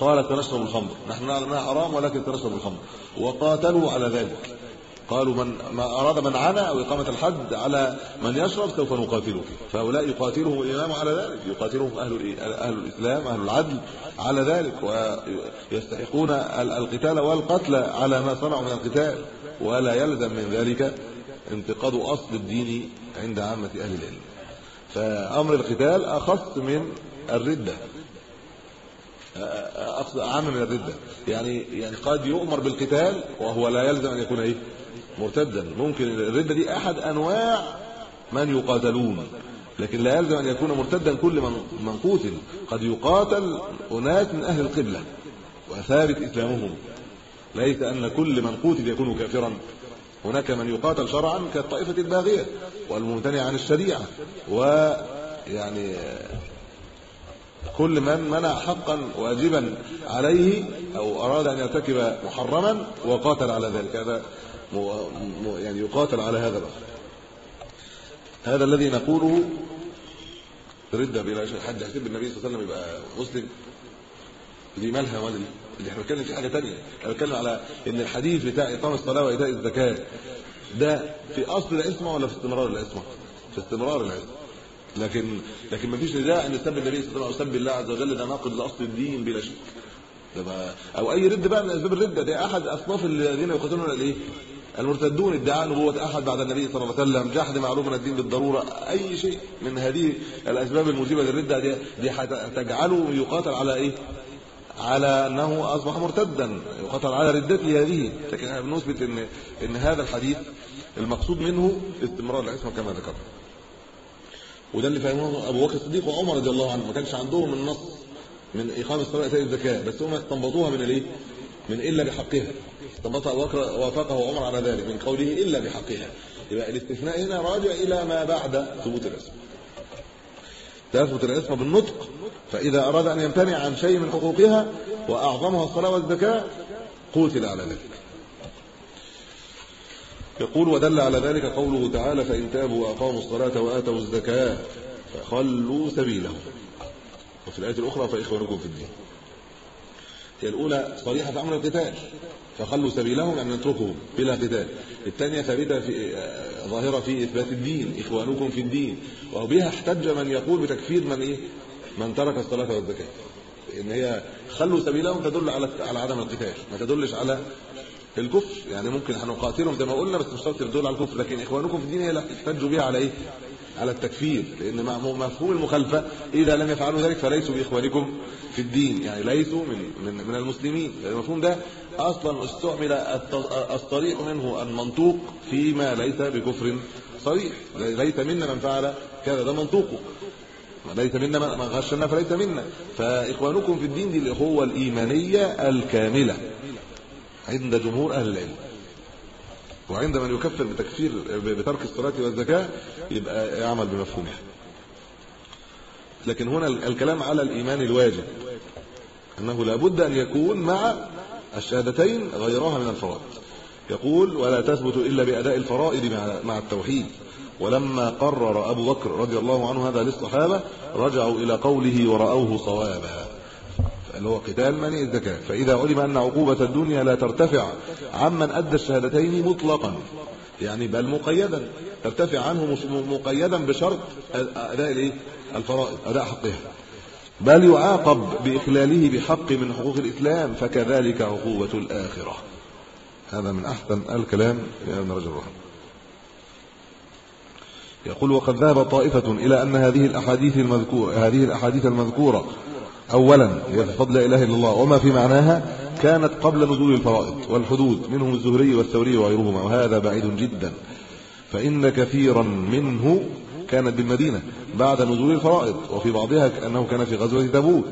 قالت نشرب الخمر. نحن نعلم أنها حرام ولكن تنشرب الخمر. وقاتلوا على ذلك. قالوا من ما أراد منعنا أو إقامة الحد على من يشرب سوف نقاتله فهؤلاء يقاتلهم الإمام على ذلك. يقاتلهم أهل أهل الإسلام أهل العدل على ذلك. ويستحقون القتال والقتل على ما صنعوا من القتال. ولا يلزم من ذلك انتقاد أصل الدين عند عامة أهل العلم. فأمر القتال أخص من الردة. أعم من الردة. يعني يعني قد يؤمر بالقتال وهو لا يلزم أن يكون إيه؟ مرتدا. ممكن الردة دي أحد أنواع من يقاتلون لكن لا يلزم أن يكون مرتدا كل من من قتل. قد يقاتل أناس من أهل القبلة وثابت إسلامهم. ليس أن كل من قتل يكون كافرا. هناك من يقاتل شرعا كالطائفة الباغية والممتنع عن الشريعة. ويعني كل من منع حقا واجبا عليه أو أراد أن يرتكب محرما وقاتل على ذلك. هذا يعني يقاتل على هذا الامر هذا الذي نقوله رده بلا شيء حد يحسب النبي صلى الله عليه وسلم يبقى مسلم؟ دي مالها مال اللي إحنا بنتكلم فيه حاجة ثانية أنا بتكلم على إن الحديث بتاع اقام الصلاة وإيتاء الزكاة ده في أصل العصمة ولا في استمرار العصمة؟ في استمرار العصمة. لكن لكن ما فيش نداء إن يسب النبي صلى الله عليه وسلم أو يسب الله عز وجل ده ناقض لاصل الدين بلا شك. أو أي رد بقى من أسباب الرده ده أحد أصناف الذين يقاتلون الإيه؟ المرتدون ادعاء نبوة أحد بعد النبي صلى الله عليه وسلم جحد معلوم من الدين بالضرورة. أي شيء من هذه الأسباب الموجبة للردة دي, دي هتجعله يقاتل على إيه؟ على أنه أصبح مرتدا يقاتل على ردته هذه. لكن إحنا بنثبت إن إن هذا الحديث المقصود منه استمرار العصمة كما ذكرنا وده اللي فهمه أبو بكر الصديق وعمر رضي الله عنه. ما كانش عندهم النص من إقامة الصلاة وإيتاء الزكاة بس هم استنبطوها من الإيه من إلا بحقها. استنبط أبو بكر وافقه عمر على ذلك من قوله إلا بحقها. يبقى الاستثناء هنا راجع إلى ما بعد ثبوت الاسم تثبت العصمة بالنطق. فإذا أراد أن يمتنع عن شيء من حقوقها وأعظمها الصلاة والزكاة قتل على ذلك. يقول ودل على ذلك قوله تعالى فإن تابوا وأقاموا الصلاة وآتوا الزكاة فخلوا سبيلهم. وفي الآية الأخرى فإخوانكم في الدين. هي الأولى صريحة في أمر القتال. فخلوا سبيلهم يعني نتركهم بلا قتال. الثانية ثابتة في آه، ظاهرة في إثبات الدين إخوانكم في الدين. وبها احتج من يقول بتكفير من إيه؟ من ترك الصلاة والزكاة. إن هي خلوا سبيلهم تدل على على عدم القتال ما تدلش على الكفر. يعني ممكن هنقاتلهم زي ما قلنا بس مش شرط تدل على الكفر. لكن إخوانكم في الدين هي اللي احتجوا بها على إيه؟ على التكفير. لأن مفهوم المخالفة إذا لم يفعلوا ذلك فليسوا بإخوانكم في الدين. يعني ليسوا من من من المسلمين. المفهوم ده أصلا استعمل الصريح منه المنطوق فيما ليس بكفر صريح. ليس منا من فعل كذا ده منطوقه ليس منا من من غشنا فليس منا. فإخوانكم في الدين دي الإخوة الإيمانية الكاملة. عند جمهور أهل العلم. وعند من يكفر بتكفير بترك الصلاة والزكاة يبقى يعمل بمفهومها. لكن هنا الكلام على الإيمان الواجب أنه لابد أن يكون مع الشهادتين غيرها من الفرائض. يقول ولا تثبت إلا بأداء الفرائض مع التوحيد. ولما قرر أبو بكر رضي الله عنه هذا للصحابة رجعوا إلى قوله ورأوه صوابا. اللي هو قتال منع الزكاة فإذا علم أن عقوبة الدنيا لا ترتفع عمن أدى الشهادتين مطلقا. يعني بل مقيدا. ترتفع عنه مقيدا بشرط أداء الإيه؟ الفرائض أداء حقها. بل يعاقب بإخلاله بحق من حقوق الإسلام فكذلك عقوبة الآخرة. هذا من أحسن الكلام يا ابن رجل الرحمن. يقول وقد ذهب طائفة إلى أن هذه الأحاديث المذكورة هذه الأحاديث المذكورة أولا هي في فضل لا إله إلا الله وما في معناها؟ كانت قبل نزول الفرائض والحدود منهم الزهري والثوري وغيرهما وهذا بعيد جدا. فإن كثيرا منه كانت بالمدينة بعد نزول الفرائض وفي بعضها كأنه كان في غزوة تبوك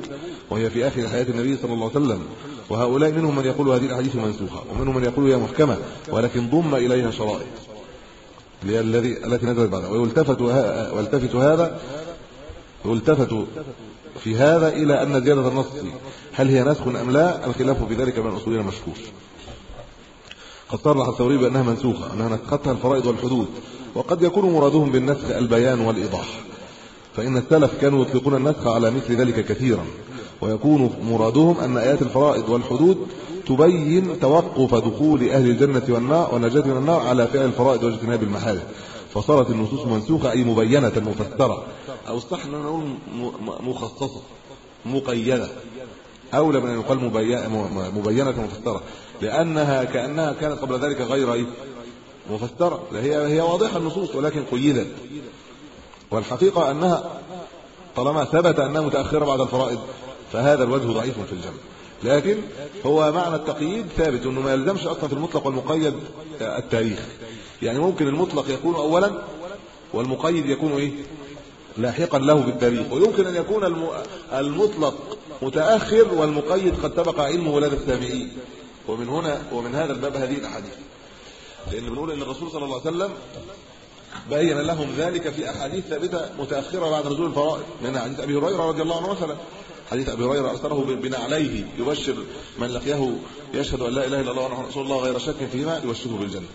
وهي في آخر حياة النبي صلى الله عليه وسلم. وهؤلاء منهم من يقول هذه الأحاديث منسوخة ومنهم من يقول هي محكمة ولكن ضم إليها شرائط. الذي التي نزلت بعدها. ويلتفت ها والتفت هذا يلتفت في هذا إلى أن زيادة النص هل هي نسخ أم لا؟ الخلاف في ذلك بين الأصولين مشهور قد صرح الثوري بأنها منسوخة أنها نسختها الفرائض والحدود وقد يكون مرادهم بالنسخ البيان والإيضاح. فإن السلف كانوا يطلقون النسخ على مثل ذلك كثيرا ويكون مرادهم أن آيات الفرائض والحدود تبين توقف دخول أهل الجنة والنار والنجاة من النار على فعل الفرائض واجتناب المحارم فصارت النصوص منسوخة أي مبينة مفسرة. أو الصح أن نقول مخصصة مقيدة. أولى من أن يقال مبينة مفسرة لأنها كأنها كانت قبل ذلك غير إيه؟ مفسرة. هي هي واضحة النصوص ولكن قيدت والحقيقة أنها طالما ثبت أنها متأخرة بعد الفرائض فهذا الوجه ضعيف في الجمع. لكن هو معنى التقييد ثابت إنه ما يلزمش أصلا في المطلق والمقيد التاريخ. يعني ممكن المطلق يكون اولا والمقيد يكون إيه؟ لاحقا له بالتاريخ. ويمكن أن يكون الم- المطلق متأخر والمقيد قد سبق علمه ولاد السامعين ومن هنا ومن هذا الباب هذه الأحاديث. لأن بنقول إن الرسول صلى الله عليه وسلم بين لهم ذلك في أحاديث ثابتة متأخرة بعد نزول الفرائض. منها حديث أبي هريرة رضي الله عنه مثلا. حديث أبي هريرة أرسله بنعليه يبشر من لقيه يشهد أن لا إله إلا الله وانه رسول الله غير شك فيما يبشره بالجنة.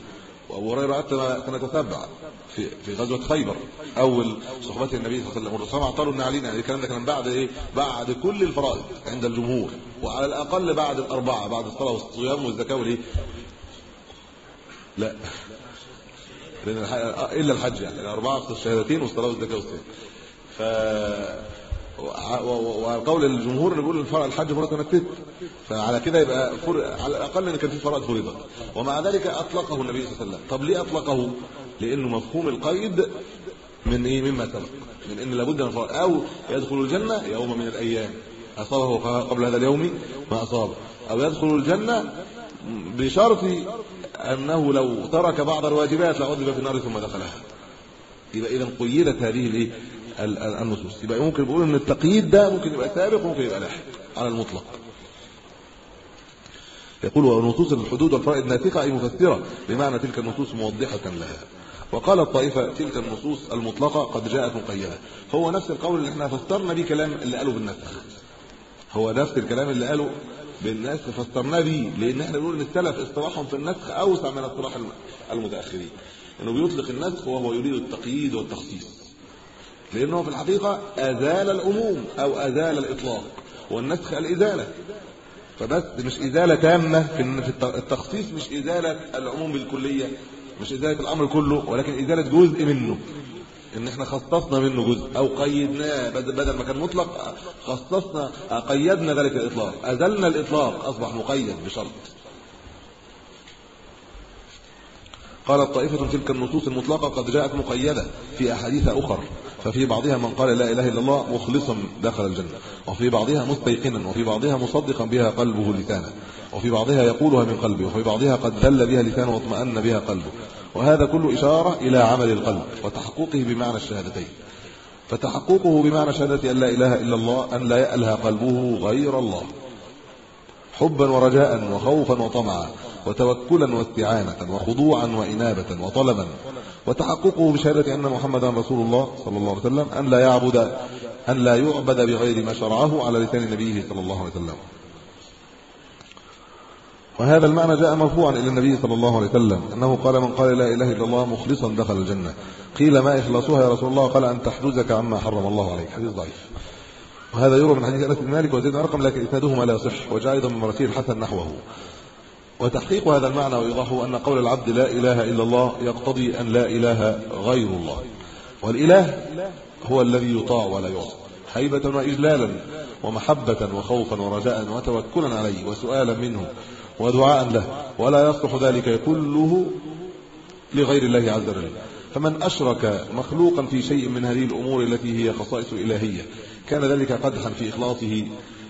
وأبو هريرة اتى سنه سبعه في في غزوة خيبر. أول صحبة النبي صلى الله عليه وسلم والرسول اعطوا ان علينا يعني الكلام ده كان بعد إيه؟ بعد كل الفرائض عند الجمهور. وعلى الأقل بعد الأربعة بعد الصلاة والصيام والزكاة والإيه؟ لا. إلا الحج يعني. الأربعة الشهادتين والصلاة والزكاة والصيام. ف وقول الجمهور نقول الحج فرض ست فعلى كده يبقى. على الأقل إن كان في فرائض فرضت. ومع ذلك أطلقه النبي صلى الله عليه وسلم. طب ليه أطلقه؟ لأنه مفهوم القيد من إيه؟ مما سبق. من إن لابد من فرائض أو يدخل الجنة يوم من الأيام. أصابه قبل هذا اليوم ما أصابه. أو يدخل الجنة بشرط أنه لو ترك بعض الواجبات لعذب في النار ثم دخلها. يبقى اذا قيدت هذه الايه النصوص. يبقى ممكن نقول إن التقييد ده ممكن يبقى سابق وممكن يبقى لاحق على المطلق. يقول ونصوص الحدود والفرائض ناسخة أي مفسرة بمعنى تلك النصوص موضحة لها. وقال الطائفة تلك النصوص المطلقة قد جاءت مقيدة. هو نفس القول اللي إحنا فسرنا بيه كلام اللي قاله بالنسخ هو نفس الكلام اللي قاله بالنسخ فسرناه بيه لأن إحنا بنقول إن السلف اصطلاحهم في النسخ أوسع من اصطلاح المتأخرين. إنه بيطلق النسخ وهو يريد التقييد والتخصيص. لأنه في الحقيقة ازال العموم أو ازال الإطلاق والنسخ الإزالة. فبس مش إزالة تامة في التخصيص مش إزالة العموم بالكليه مش إزالة الأمر كله ولكن إزالة جزء منه. إن إحنا خصصنا منه جزء أو قيدناه بدل ما كان مطلق خصصنا قيدنا ذلك الإطلاق. أزلنا الإطلاق أصبح مقيد بشرط. قالت طائفة تلك النصوص المطلقة قد جاءت مقيدة في أحاديث أخر ففي بعضها من قال لا إله إلا الله مخلصا دخل الجنة. وفي بعضها مستيقنا وفي بعضها مصدقا بها قلبه لسانه. وفي بعضها يقولها من قلبه وفي بعضها قد دل بها لسانه واطمأن بها قلبه. وهذا كله إشارة إلى عمل القلب وتحققه بمعنى الشهادتين. فتحققه بمعنى شهادة أن لا إله إلا الله أن لا يألها قلبه غير الله. حبا ورجاء وخوفا وطمعا وتوكلا واستعانة وخضوعا وإنابة وطلبا. وتحققه بشهادة أن محمدا رسول الله صلى الله عليه وسلم أن لا يعبد أن لا يعبد بغير ما شرعه على لسان نبيه صلى الله عليه وسلم. وهذا المعنى جاء مرفوعا إلى النبي صلى الله عليه وسلم أنه قال من قال لا إله إلا الله مخلصا دخل الجنة. قيل ما إخلاصها يا رسول الله؟ قال أن تحجزك عما حرم الله عليك. حديث ضعيف. وهذا يروى من حديث أنس بن مالك وزيد بن أرقم لكن إسنادهما لا يصح وجاء أيضا من مراسيل الحسن نحوه. وتحقيق هذا المعنى وايضاحه أن قول العبد لا إله إلا الله يقتضي أن لا إله غير الله. والإله هو الذي يطاع ولا يعصى هيبه وإجلالا ومحبة وخوفا ورجاء وتوكلا عليه وسؤالا منه ودعاء له. ولا يصلح ذلك كله لغير الله عز وجل. فمن أشرك مخلوقا في شيء من هذه الأمور التي هي خصائص إلهية كان ذلك قدحا في إخلاصه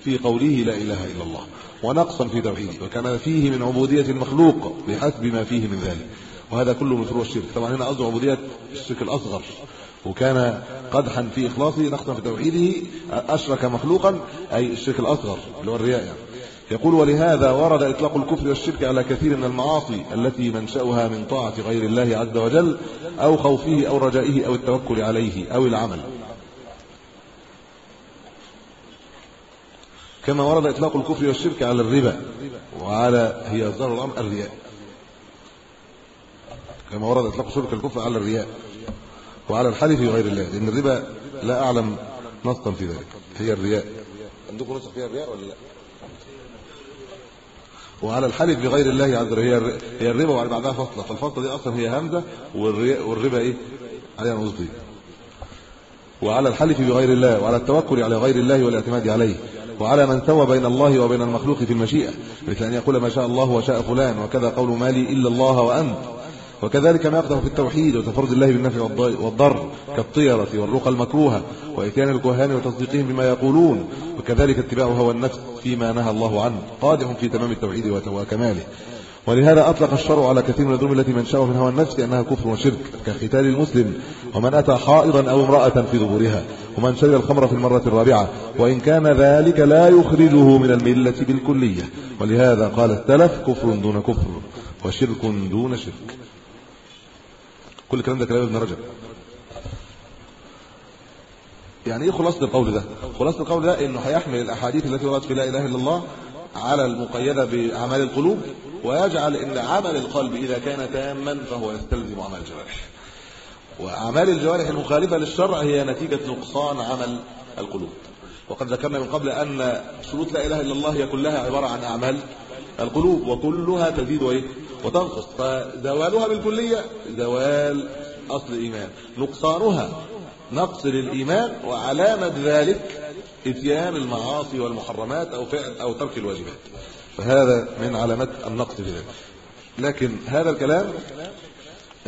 في قوله لا إله إلا الله. ونقصا في توحيده وكان فيه من عبودية المخلوق بحسب ما فيه من ذلك. وهذا كله من فروع الشرك. طبعا هنا قصده عبودية الشرك الأصغر. وكان قدحا في إخلاصه نقصا في توحيده أشرك مخلوقا أي الشرك الأصغر اللي هو الرياء. يعني يقول ولهذا ورد إطلاق الكفر والشرك على كثير من المعاصي التي منشأها من طاعة غير الله عز وجل أو خوفه أو رجائه أو التوكل عليه أو العمل. كما ورد إطلاق الكفر والشرك على الربا وعلى هي ظاهر الأمر الرياء. كما ورد إطلاق الشرك الكفر على الرياء وعلى الحلف غير الله لأن الربا لا أعلم نصا في ذلك هي الرياء. عندكم نص فيها الرياء ولا لا؟ وعلى الحلف بغير الله عز وجل هي هي الربا وبعد بعدها فصلة فالفصلة دي أصلا هي همزة والربا إيه؟ عليها نصب وعلى الحلف بغير الله وعلى التوكل على غير الله والاعتماد عليه. وعلى من سوى بين الله وبين المخلوق في المشيئة مثل أن يقول ما شاء الله وشاء فلان وكذا قول مالي إلا الله وأنت. وكذلك ما يقدم في التوحيد وتفرد الله بالنفع والضر كالطيرة والرقى المكروهة وإتيان الكهان وتصديقهم بما يقولون وكذلك اتباع هوى النفس فيما نهى الله عنه قادح في تمام التوحيد وكماله ولهذا أطلق الشرع على كثير من الذنوب التي منشأها من هوى النفس أنها كفر وشرك كختال المسلم ومن أتى حائضا أو امرأة في ظهورها ومن شرب الخمر في المرة الرابعة وإن كان ذلك لا يخرجه من الملة بالكلية. ولهذا قال السلف كفر دون كفر وشرك دون شرك. كل الكلام ده كلام ابن رجب. يعني إيه خلاصة القول ده؟ خلاصة القول ده إنه هيحمل الأحاديث التي وردت في لا إله إلا الله على المقيدة بأعمال القلوب ويجعل إن عمل القلب إذا كان تاما فهو يستلزم عمل الجوارح. وأعمال الجوارح المخالفة للشرع هي نتيجة نقصان عمل القلوب. وقد ذكرنا من قبل أن شروط لا إله إلا الله هي كلها عبارة عن أعمال القلوب وكلها تزيد وإيه؟ وتنقص. فزوالها بالكلية زوال أصل الإيمان. نقصانها نقص للإيمان وعلامة ذلك إتيان المعاصي والمحرمات أو فعل أو ترك الواجبات. فهذا من علامات النقص في ذلك. لكن هذا الكلام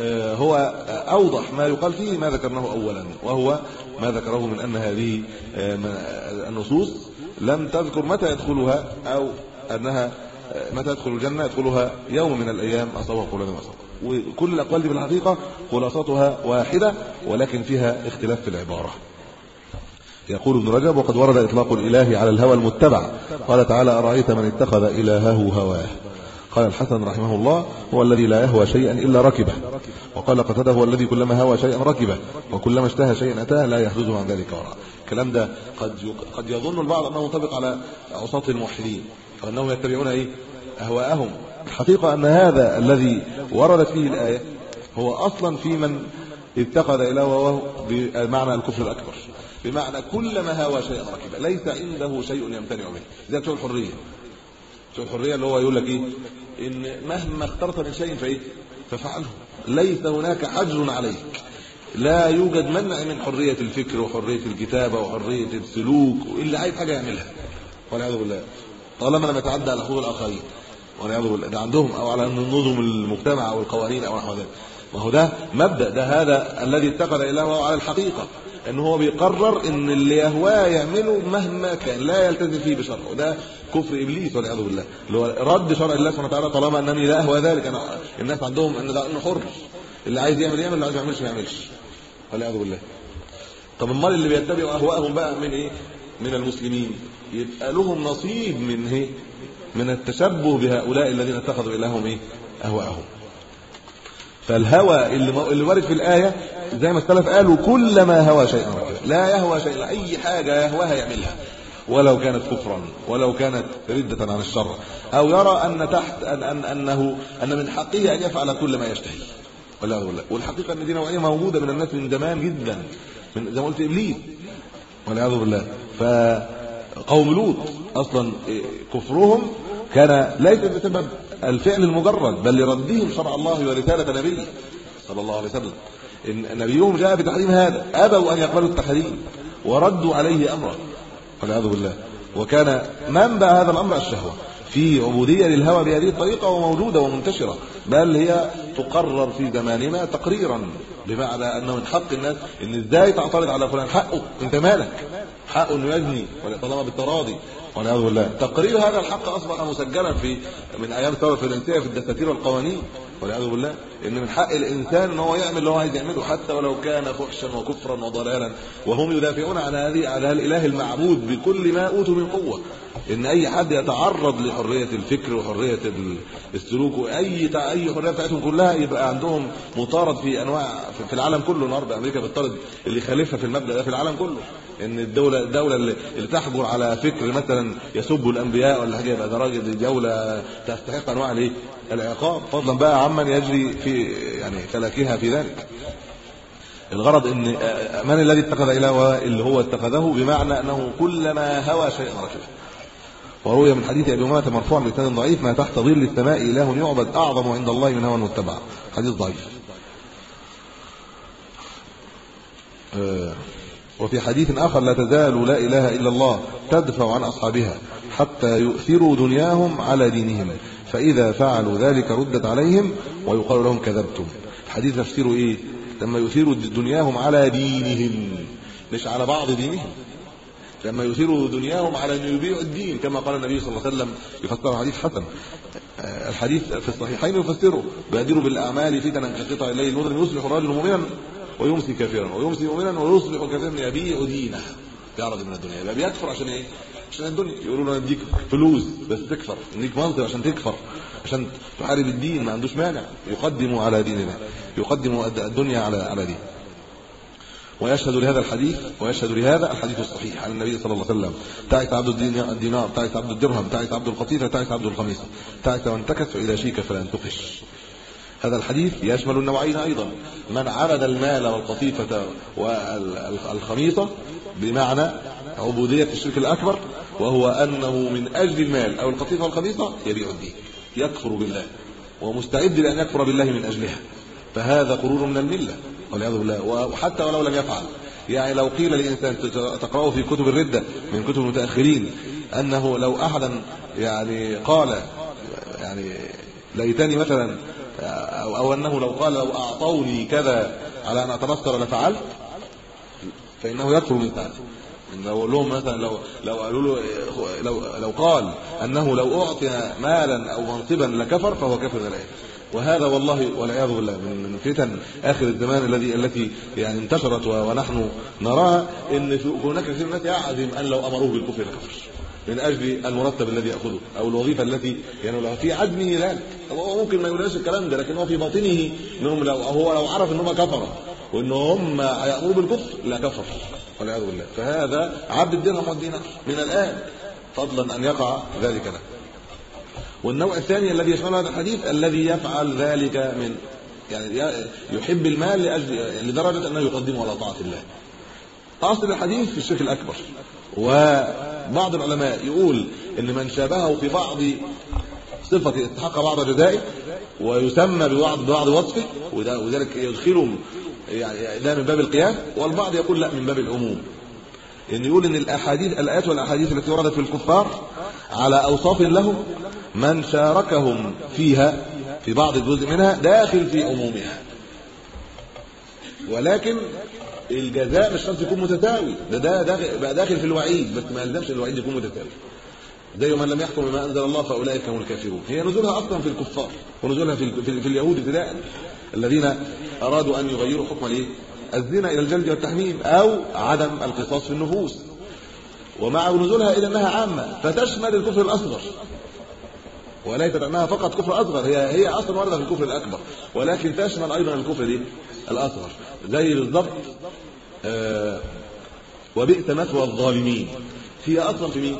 آه، هو أوضح ما يقال فيه ما ذكرناه اولا وهو ما ذكره من أن هذه آه، النصوص لم تذكر متى يدخلها أو أنها آه، متى يدخل الجنة يدخلها يوم من الأيام اصابه كل ما اصاب وكل الأقوال دي بالحقيقة خلاصتها واحدة ولكن فيها اختلاف في العبارة. يقول ابن رجب وقد ورد إطلاق الإله على الهوى المتبع. قال تعالى أرأيت من اتخذ إلهه هواه؟ قال الحسن رحمه الله هو الذي لا يهوى شيئا إلا ركبه. وقال قتاده هو الذي كلما هوى شيئا ركبه وكلما اشتهى شيئا أتاه لا يحجزه عن ذلك وراء الكلام ده قد قد يظن البعض أنه منطبق على عصاة الموحدين وانهم يتبعون إيه؟ أهواءهم. الحقيقة أن هذا الذي وردت فيه الآية هو أصلا في من اتخذ إلهه بمعنى الكفر الأكبر. بمعنى كلما هوى شيئا ركبه ليس عنده شيء يمتنع به زي بتوع الحرية؟ بتوع الحرية اللي هو يقول لك إيه؟ إن مهما اخترت من شيء فإيه؟ ففعله ليس هناك حجر عليك. لا يوجد منع من حرية الفكر وحرية الكتابة وحرية السلوك اللي عايز حاجة يعملها. والعياذ بالله. طالما لم يتعدى على حقوق الآخرين. والعياذ بالله. ده عندهم أو على نظم المجتمع أو القوانين أو نحو ذلك. ما هو ده مبدأ. ده هذا الذي اتخذ إلهه على الحقيقة. إن هو بيقرر إن اللي يهواه يعمله مهما كان لا يلتزم فيه بشرع. وده كفر إبليس والعياذ بالله. اللي هو رد شرع الله سبحانه وتعالى طالما إنني لا أهوى ذلك أنا الناس عندهم إن ده إنه حر. اللي عايز يعمل يعمل اللي عايز ما يعملش ما يعملش. والعياذ بالله. طب أمال اللي بيتبعوا أهواءهم بقى من إيه؟ من المسلمين. يبقى لهم نصيب من إيه؟ من التشبه بهؤلاء الذين اتخذوا إلههم إيه؟ أهواءهم. فالهوى اللي اللي وارد في الآية زي ما السلف قالوا كلما هوى شيئا لا يهوى شيئا أي حاجة يهواها يعملها. ولو كانت كفرا ولو كانت ردة عن الشر. أو يرى أن تحت أن أن أنه أن من حقه أن يفعل كل ما يشتهي. والله بالله والحقيقة أن دي نوعيه موجودة من الناس من زمان جدا. من زي ما قلت إبليس. والعياذ بالله. فقوم لوط أصلا كفرهم كان ليس بسبب الفعل المجرد بل لردهم شرع الله ورسالة نبيه صلى الله عليه وسلم. إن نبيهم جاء بتحريم هذا أبوا أن يقبلوا التحريم وردوا عليه أمره. والعياذ بالله. وكان منبع هذا الأمر الشهوة؟ في عبودية للهوى بهذه الطريقة وموجودة ومنتشرة بل هي تقرر في زماننا تقريرا بمعنى أنه من حق الناس إن إزاي تعترض على فلان؟ حقه أنت مالك؟ حقه إنه يزني طالما بالتراضي. والعياذ بالله. تقرير هذا الحق أصبح مسجلا في من أيام الثوره الفرنسيه في الدساتير والقوانين. والعياذ بالله. إن من حق الإنسان إن هو يعمل اللي هو عايز يعمله حتى ولو كان فحشا وكفرا وضلالا. وهم يدافعون عن هذه على الإله المعبود بكل ما أوتوا من قوة. إن أي حد يتعرض لحرية الفكر وحرية السلوك وأي أي حرية بتاعتهم كلها يبقى عندهم مطارد في أنواع في العالم كله. النهارده أمريكا بتطرد اللي خالفها في المبدأ ده في العالم كله. إن الدولة الدولة اللي, تحجر على فكر مثلا يسب الأنبياء ولا حاجة يبقى ده راجل دولة تستحق أنواع الإيه؟ العقاب. فضلا بقى عمن يجري في يعني فلكها في ذلك. الغرض إن من الذي اتخذ اله اللي هو اتخذه بمعنى أنه كلما هوى شيئا ركبه وروي من حديث أبي أمامة مرفوعا بسند ضعيف ما تحت ظل السماء إله يعبد أعظم عند الله من هوى متبع حديث ضعيف. آه، وفي حديث آخر لا تزال لا إله إلا الله تدفع عن أصحابها حتى يؤثروا دنياهم على دينهم. فإذا فعلوا ذلك ردت عليهم ويقال لهم كذبتم. الحديث تفسيره إيه؟ لما يثيروا دنياهم على دينهم. مش على بعض دينهم. لما يثيروا دنياهم على أن يبيعوا الدين كما قال النبي صلى الله عليه وسلم يفسر حديث حسن. آه، الحديث في الصحيحين يفسره بادروا بالأعمال فتنا كقطع الليل المظلم يصلح الرجل مؤمنا ويمسي كافرا ويمسي مؤمنا ويصلح كافرا يبيع دينه. يعرض من الدنيا. يبقى بيكفر عشان إيه؟ عشان الدنيا. يقولوا له نديك فلوس بس تكفر. نديك منصب عشان تكفر. عشان تحارب الدين ما عندوش مانع. يقدم على ديننا. يقدم الدنيا على على دين. ويشهد لهذا الحديث ويشهد لهذا الحديث الصحيح عن النبي صلى الله عليه وسلم. تعس عبد الدينار تعس عبد الدرهم تعس عبد القطيفة تعس عبد الخميسة تعس وانتكس فإذا شيك فلا انتقش هذا الحديث يشمل النوعين أيضا. من عبد المال والقطيفة والخميصة بمعنى عبودية الشرك الأكبر وهو أنه من أجل المال أو القطيفة والخميصة يبيع الدين يكفر بالله ومستعد لأن يكفر بالله من أجلها. فهذا قرور من الملة والعياذ بالله وحتى ولو لم يفعل. يعني لو قيل للإنسان تقرأه في كتب الردة من كتب المتأخرين أنه لو أحدا يعني قال يعني ليتني مثلا أو, أو أنه لو قال لو أعطوني كذا على أن أتنصر لفعلت فإنه يكفر من لو لهم مثلا لو لو قالوا له لو لو قال أنه لو أعطي مالا أو منصبا لكفر فهو كافر لا وهذا والله والعياذ بالله من فتن آخر الزمان الذي التي يعني انتشرت ونحن نراها إن هناك كثير من الناس يعزم أن لو أمروه بالكفر لكفر. من أجل المرتب الذي يأخذه أو الوظيفة التي يعني لو في عزمه ذلك. هو ممكن ما يقولش الكلام ده لكن هو في باطنه إنهم لو هو لو عرف ان هم كفروا وان هم هيامروا بالكفر لا كفر والعياذ بالله. فهذا عبد الدرهم والدينار من الآن فضلا أن يقع ذلك له والنوع الثاني الذي يشمل هذا الحديث الذي يفعل ذلك من يعني يحب المال لاجل لدرجة أنه يقدمه على طاعة الله. اصل الحديث في الشرك الأكبر. وبعض العلماء يقول إن من شابهه في بعض صفة استحق بعض جزائه ويسمى ببعض بعض وصفه وذلك يدخلهم يعني ده من باب القياس والبعض يقول لا من باب العموم. ان يقول إن الأحاديث الآيات والأحاديث التي وردت في الكفار على أوصاف لهم من شاركهم فيها في بعض الجزء منها داخل في عمومها. ولكن الجزاء مش شرط يكون متساوي. ده ده داخل بقى داخل في الوعيد بس ما يلزمش الوعيد يكون متساوي. زي من لم يحكم بما أنزل الله فأولئك هم الكافرون. هي نزولها أصلا في الكفار ونزولها في, في اليهود ابتداء الذين أرادوا أن يغيروا حكم الإيه؟ الزنا إلى الجلد والتحميم أو عدم القصاص في النفوس. ومع نزولها إلى إنها عامة فتشمل الكفر الأصغر. وليست أنها فقط كفر أصغر هي هي أصلا ورده في الكفر الأكبر. ولكن تشمل أيضا الكفر دي الأصغر. زي بالضبط آه وبئس مثوى الظالمين. هي أصلا في مين؟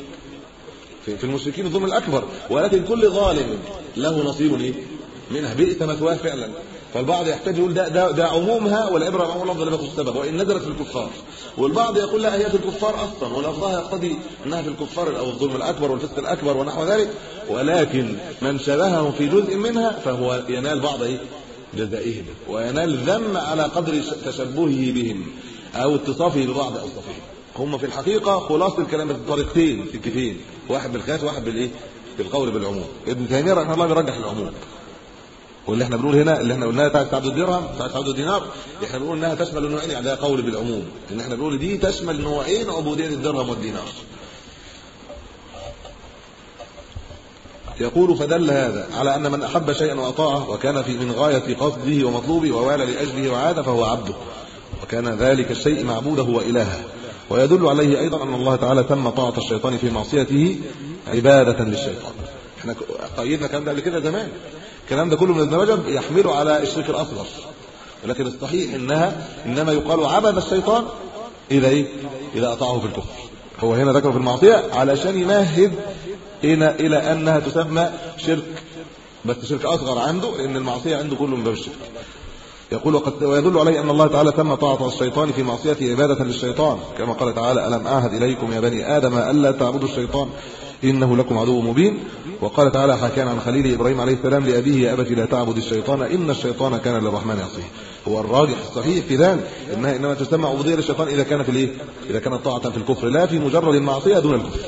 في, في المشركين الظلم الأكبر. ولكن كل ظالم له نصيب إيه؟ منها. بئس مثواه فعلا. فالبعض يحتاج يقول ده ده, ده عمومها والعبرة بعموم اللفظ لا يخص السبب وإن نزلت في الكفار. والبعض يقول لا هي في الكفار أصلا ولفظها يقتضي أنها في الكفار أو الظلم الأكبر والفسق الأكبر ونحو ذلك. ولكن من شبههم في جزء منها فهو ينال بعض إيه؟ جزائهم وينال ذم على قدر تشبهه بهم أو اتصافه ببعض أوصافهم. هم في الحقيقة خلاصة الكلام بطريقتين سكتين واحد بالقياس وواحد بالإيه؟ بالقول بالعموم. ابن تيمية رحمه الله بيرجح العموم. واللي إحنا بنقول هنا اللي إحنا قلناها بتاعت عبد الدرهم بتاعت عبد الدينار إحنا بنقول إنها تشمل النوعين يعني قول بالعموم. إن إحنا بنقول دي تشمل نوعين عبودية الدرهم والدينار. يقول فدل هذا على أن من أحب شيئا وأطاعه وكان في من غاية قصده ومطلوبه ووالى لأجله وعاد فهو عبده. وكان ذلك الشيء معبوده وإلهه. ويدل عليه أيضا أن الله تعالى تم طاعة الشيطان في معصيته عبادة للشيطان. إحنا قيدنا الكلام ده قبل كده زمان. الكلام ده كله من ابن رجب يحمله على الشرك الأصغر. ولكن الصحيح إنها إنما يقال عبد الشيطان اذا إيه إذا أطاعه في الكفر. هو هنا ذكره في المعصية علشان يمهد إلى إلى أنها تسمى شرك. بس شرك أصغر عنده لأن المعصية عنده كله من باب الشرك. يقول وقد ويدل عليه أن الله تعالى تم طاعة الشيطان في معصيته عبادة للشيطان. كما قال تعالى ألم أعهد إليكم يا بني آدم ألا تعبدوا الشيطان إنه لكم عدو مبين. وقال تعالى حكى عن خليل إبراهيم عليه السلام لأبيه يا ابت لا تعبد الشيطان إن الشيطان كان للرحمن عصيه هو الراجح الصحيح في ذلك انها إنما تسمى عبوديه للشيطان إذا كان في الإيه؟ إذا كانت طاعة في الكفر لا في مجرد المعصية دون الكفر.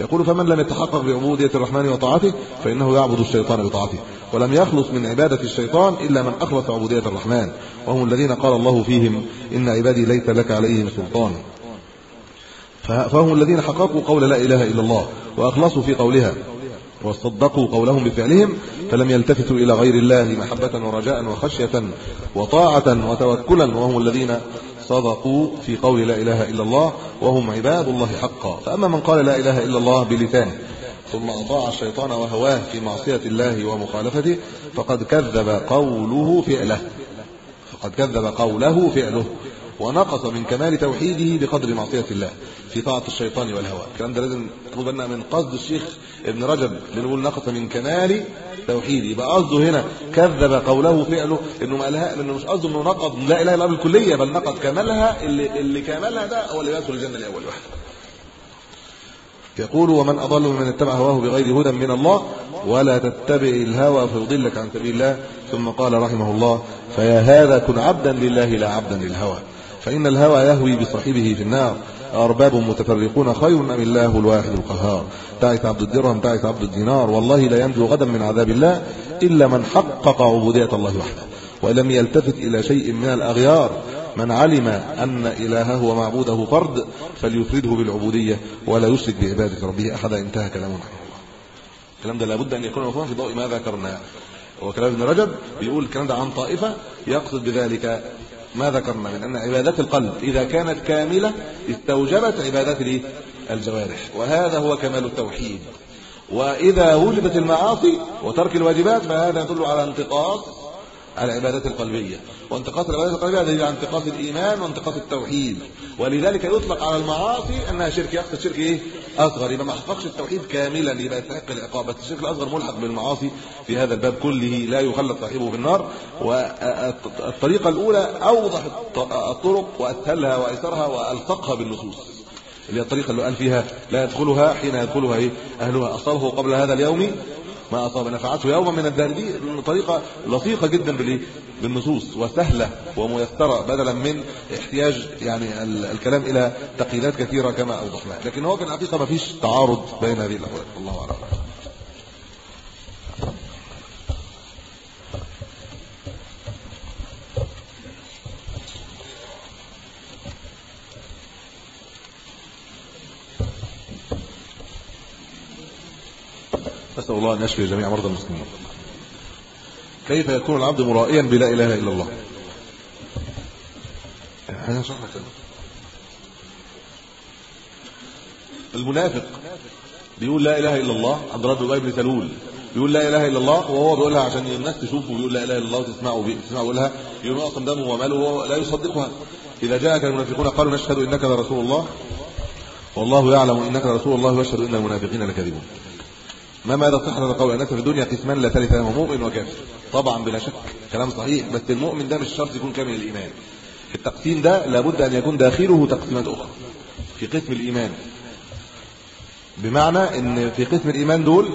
يقول فمن لم يتحقق بعبودية الرحمن وطاعته فإنه يعبد الشيطان بطاعته. ولم يخلص من عبادة الشيطان إلا من أخلص عبودية الرحمن. وهم الذين قال الله فيهم إن عبادي ليس لك عليهم سلطان. فهم الذين حققوا قول لا إله إلا الله وأخلصوا في قولها وصدقوا قولهم بفعلهم فلم يلتفتوا إلى غير الله محبة ورجاء وخشية وطاعة وتوكلا وهم الذين صدقوا في قول لا إله إلا الله وهم عباد الله حقا. فأما من قال لا إله إلا الله بلسانه ثم أطاع الشيطان وهواه في معصية الله ومخالفته فقد كذب قوله فعله. فقد كذب قوله فعله. ونقص من كمال توحيده بقدر معصية الله في طاعة الشيطان والهوى. الكلام ده لازم تاخد بالنا من قصد الشيخ ابن رجب اللي بيقول نقص من كمال توحيده. يبقى قصده هنا كذب قوله فعله إنه ما قالها انه مش قصده إنه نقض لا إله إلا الله بالكلية بل نقض كمالها اللي اللي كمالها ده هو اللي يدخل الجنة الأول واحد. يقول ومن أضل ممن اتبع هواه بغير هدى من الله ولا تتبع الهوى فيضلك عن سبيل الله. ثم قال رحمه الله فيا هذا كن عبدا لله لا عبدا للهوى. فإن الهوى يهوي بصاحبه في النار. أرباب متفرقون خير أم الله الواحد القهار؟ تعس عبد الدرهم تعس عبد الدينار. والله لا ينجو غدا من عذاب الله إلا من حقق عبودية الله وحده ولم يلتفت إلى شيء من الأغيار. من علم أن إلهه ومعبوده فرد فليفرده بالعبودية ولا يشرك بعبادة ربه أحدا. انتهى كلامه الكلام ده لابد أن يكون في ضوء ما ذكرنا. وكلام ابن رجب بيقول الكلام ده عن طائفة يقصد بذلك ما ذكرنا من أن عبادات القلب إذا كانت كاملة استوجبت عبادات الجوارح. وهذا هو كمال التوحيد. وإذا وجدت المعاصي وترك الواجبات فهذا يدل على انتقاص العبادات القلبية. وانتقاص العبادات القلبية دليل على انتقاص الإيمان وانتقاص التوحيد. ولذلك يطلق على المعاصي أنها شرك يقصد شرك إيه؟ أصغر يبقى ما حققش التوحيد كاملا يبقى يستحق العقاب الشرك الأصغر ملحق بالمعاصي في هذا الباب كله لا يخلد صاحبه في النار والطريقة الأولى أوضح الطرق وأسهلها وأيسرها وألصقها بالنصوص. اللي هي الطريقة اللي قال فيها لا يدخلها حين يدخلها إيه؟ أهلها. أصابه قبل هذا اليوم ما أصاب نفعته يوما من الدهر دي طريقة لطيفة جدا بالإيه؟ بالنصوص وسهلة وميسرة بدلا من احتياج يعني الكلام إلى تقييدات كثيرة كما أوضحنا. لكن هو في الحقيقة ما فيش تعارض بين هذه الأقوال. الله أعلم. نسأل الله أن يشفي جميع مرضى المسلمين. كيف يكون العبد مرائيا بلا إله إلا الله؟ أنا شرح المنافق بيقول لا إله إلا الله عبد الله بن سلول بيقول لا إله إلا الله وهو بيقولها عشان الناس تشوفه بيقول لا إله إلا الله وتسمعه تسمعه يقولها يعصم دمه وماله وهو لا يصدقها. إذا جاءك المنافقون قالوا نشهد إنك لرسول الله. والله يعلم إنك لرسول الله ويشهد إن المنافقين لكاذبون. ما ماذا صحة القول الناس في الدنيا قسمان لا ثالث لهم مؤمن وكافر؟ طبعا بلا شك. كلام صحيح بس المؤمن ده مش شرط يكون كامل الإيمان. التقسيم ده لابد أن يكون داخله تقسيمات أخرى. في قسم الإيمان. بمعنى إن في قسم الإيمان دول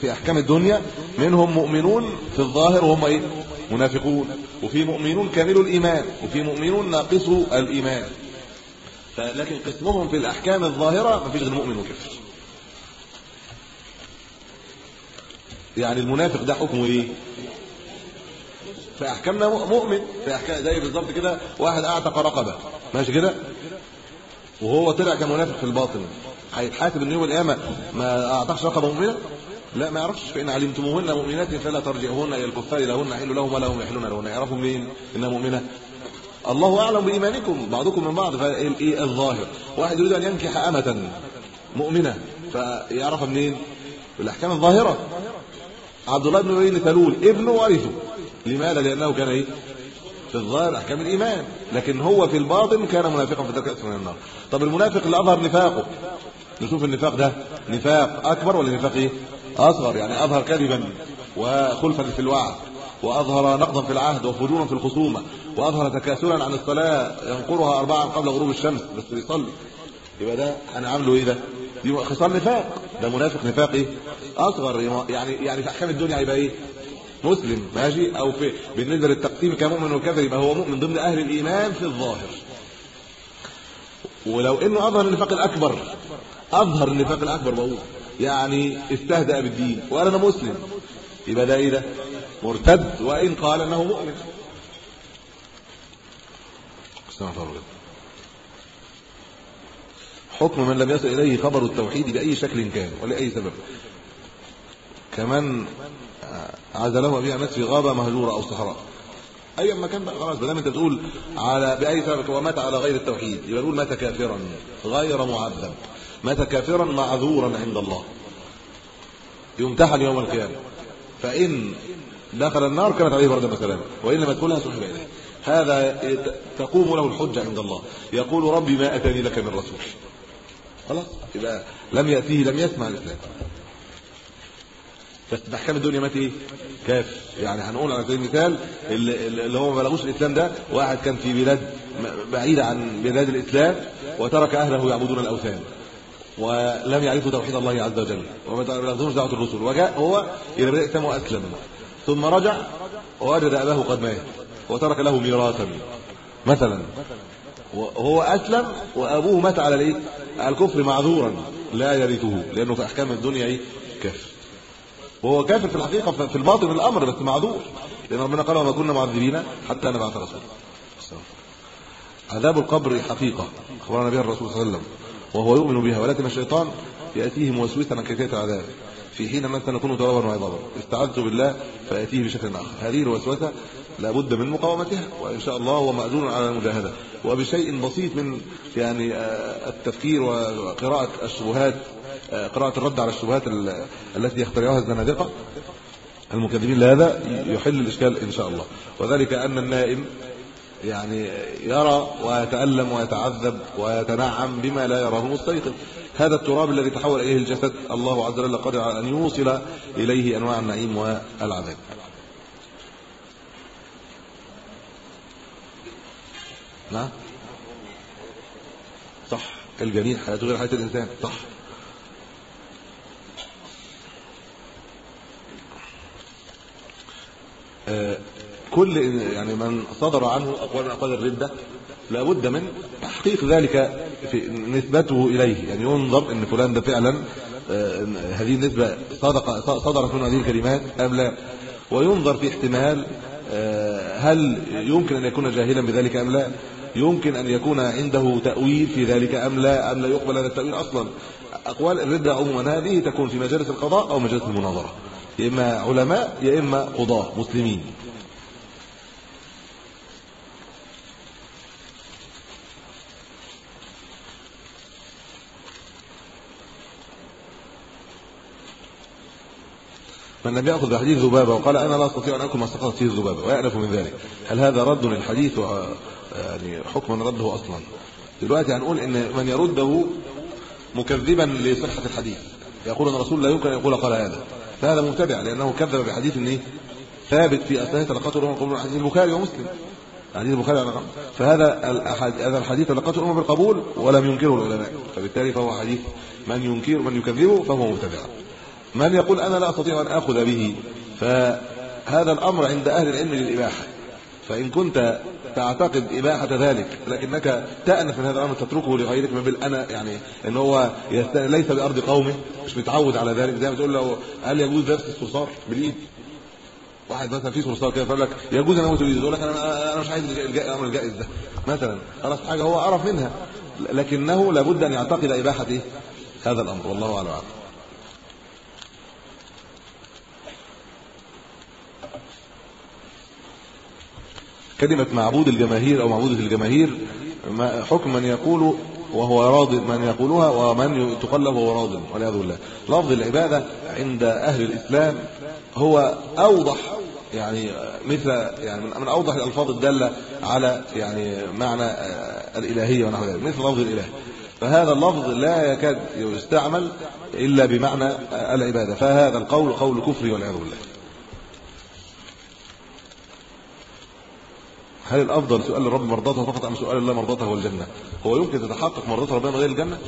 في أحكام الدنيا منهم مؤمنون في الظاهر وهم إيه؟ منافقون. وفي مؤمنون كاملوا الإيمان وفي مؤمنون ناقصوا الإيمان. لكن قسمهم في الأحكام الظاهرة ما فيش غير مؤمن وكافر. يعني المنافق ده حكمه إيه؟ في أحكامنا مؤمن. في احكام زي بالظبط كده واحد أعتق رقبة. ماشي كده؟ وهو طلع كمنافق في الباطن. هيتحاسب إن يوم القيامة ما أعتقش رقبة مؤمنة؟ لا ما يعرفش. فإن علمتموهن مؤمنات فلا ترجعوهن إلى الكفار. لهن حل لهم ولا هم يحلون لهن. يعرفوا منين إنها مؤمنة. الله أعلم بإيمانكم. بعضكم من بعض. فايه الظاهر واحد يريد أن ينكح أمة مؤمنة. فيعرفها منين؟ الاحكام الظاهرة. عبد الله بن ابي سلول ابنه ورثه لماذا؟ لأنه كان إيه؟ في الظاهر أحكام الإيمان لكن هو في الباطن كان منافقا في درك من النار. طب المنافق اللي اظهر نفاقه. نشوف النفاق ده. نفاق أكبر ولا نفاق إيه؟ أصغر؟ يعني أظهر كذبا وخلفا في الوعد وأظهر نقضا في العهد وفجورا في الخصومة وأظهر تكاسلا عن الصلاة ينقرها اربعا قبل غروب الشمس بس بيصلي. يبقى ده أنا عامله إيه ده؟ دي خصال نفاق. ده منافق نفاق إيه؟ أصغر يعني يعني في أحكام الدنيا هيبقى إيه؟ مسلم ماشي؟ أو في بالنسبة للتقسيم كمؤمن وكافر يبقى هو مؤمن ضمن أهل الإيمان في الظاهر. ولو إنه أظهر النفاق الأكبر أظهر النفاق الأكبر بقول يعني استهزأ بالدين وقال أنا مسلم. يبقى ده إيه ده؟ مرتد وإن قال أنه مؤمن. استغفر الله حكم من لم يصل إليه خبر التوحيد بأي شكل كان ولأي سبب. كمان عزله أبي مات في غابة مهجورة أو صحراء. أي مكان بقى خلاص ما أنت بتقول على بأي سبب هو مات على غير التوحيد يبقى نقول مات كافرا غير معذب مات كافرا معذورا عند الله. يمتحن يوم القيامة. فإن دخل النار كانت عليه برده مثلا وإن لم يدخلها سحب إليه. هذا تقوم له الحجة عند الله. يقول ربي ما أتاني لك من رسول. خلاص يبقى لم يأتيه لم يسمع الإسلام. بس باحكام الدنيا مات إيه؟ كافر يعني هنقول على سبيل المثال اللي, هو ما بلغوش الإسلام ده واحد كان في بلاد بعيده عن بلاد الإسلام وترك أهله يعبدون الأوثان ولم يعرفوا توحيد الله عز وجل وما بلغتهمش دعوة الرسل وجاء هو إلى الإسلام وأسلم. ثم رجع ووجد أباه قد مات وترك له ميراثا. مثلا وهو أسلم وأبوه مات على الإيه؟ على الكفر معذورا. لا يرثه لأنه في أحكام الدنيا إيه؟ كافر. وهو كافر في الحقيقة في الباطن من الأمر بس معذور. لأن ربنا قال وما كنا معذبين حتى نبعث رسولا. عذاب القبر حقيقة. أخبرنا بها الرسول صلى الله عليه وسلم. وهو يؤمن بها ولكن الشيطان ياتيه موسوسا عن كيفيه العذاب. في حين ما سنكون ترابا وعظاما استعذت بالله فأتيه بشكل آخر. هذه الوسوسة لابد من مقاومتها وإن شاء الله هو ماذون على المجاهدة. وبشيء بسيط من يعني آه، التفكير وقراءة الشبهات آه، قراءة الرد على الشبهات التي يخترعها الزنادقة. المكذبين لهذا يحل الإشكال إن شاء الله. وذلك أن النائم يعني يرى ويتألم ويتعذب ويتنعم بما لا يراه المستيقظ هذا التراب الذي تحول إليه الجسد الله عز وجل قادر على أن يوصل إليه أنواع النعيم والعذاب. نعم. صح. الجنين حياته غير حياة الإنسان. صح. آه، كل يعني من صدر عنه أقوال من أقوال الردة لابد من تحقيق ذلك في نسبته إليه. يعني ينظر إن فلان ده فعلا آه، هذه النسبة صدق صدرت من هذه الكلمات أم لا. وينظر في احتمال آه، هل يمكن أن يكون جاهلا بذلك أم لا. يمكن أن يكون عنده تأويل في ذلك أم لا أم لا يقبل هذا التأويل أصلا. أقوال الردة عموما هذه تكون في مجالس القضاء أو مجالس المناظرة. يا إما علماء يا إما قضاه مسلمين. من لم يأخذ بحديث ذبابة وقال أنا لا أستطيع أن أكل ما سقطت فيه الذبابه ويألف من ذلك. هل هذا رد للحديث؟ يعني حكما رده أصلا. دلوقتي هنقول إن من يرده مكذبا لصحة الحديث. يقول إن الرسول لا يمكن أن يقول قال هذا. فهذا مبتدع لأنه كذب بحديث إيه؟ ثابت في أثناء تلقته الامم قبول. حديث البخاري ومسلم. حديث البخاري على فهذا هذا الحديث تلقته الامم بالقبول ولم ينكره العلماء. فبالتالي فهو حديث من ينكر من يكذبه فهو مبتدع. من يقول أنا لا أستطيع أن آخذ به فهذا الأمر عند أهل العلم للإباحة. فإن كنت تعتقد إباحة ذلك لكنك تأنف من هذا الأمر تتركه لغيرك ما بال أنا يعني إن هو ليس بأرض قومه مش متعود على ذلك زي ما تقول له هل يجوز لبس الصرصار بالإيد؟ واحد مثلا في صرصار كده فقال لك يجوز أنا موت يقول لك أنا أنا مش عايز الأمر الجائز ده مثلا خلاص حاجة هو عرف منها لكنه لابد أن يعتقد إباحة إيه هذا الأمر والله أعلم. كلمة معبود الجماهير أو معبودة الجماهير حكم من يقول وهو راض من يقولها ومن تقلب وهو راض والعياذ بالله. لفظ العبادة عند أهل الإسلام هو أوضح يعني مثل يعني من أوضح الألفاظ الدالة على يعني معنى الإلهية ونحو ذلك مثل لفظ الإله. فهذا اللفظ لا يكاد يستعمل إلا بمعنى العبادة. فهذا القول قول كفري والعياذ بالله. هل الأفضل سؤال الرب مرضاته فقط أم سؤال الله مرضاته والجنه هو يمكن تتحقق مرضات ربنا غير الجنة؟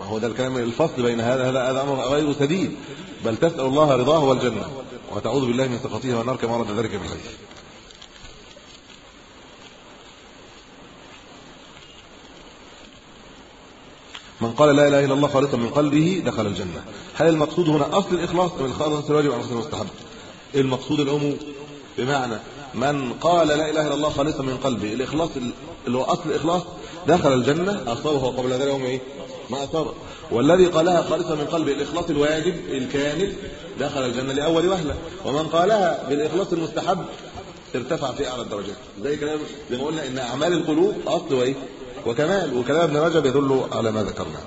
ما هو ده الكلام الفصل بين هذا هذا أمر غير سديد. بل تسأل الله رضاه والجنة. وتعوذ بالله من سخطه والنار كما ورد ذلك في الحديث من قال لا إله إلا الله خالصا من قلبه دخل الجنة. هل المقصود هنا أصل الإخلاص أم الخالص الواجب أم المستحب؟ المقصود العموم بمعنى من قال لا إله إلا الله خالصا من قلبه الإخلاص اللي هو أصل الإخلاص دخل الجنة. أصابه قبل ذلك يوم إيه؟ ما اصاب والذي قالها خالصا من قلبه الإخلاص الواجب الكامل دخل الجنة لأول وهلة. ومن قالها بالإخلاص المستحب ارتفع في أعلى الدرجات. زي كلام زي ما قلنا إن أعمال القلوب أصل وإيه؟ وكمال. وكلام ابن رجب يدل على ما ذكرنا.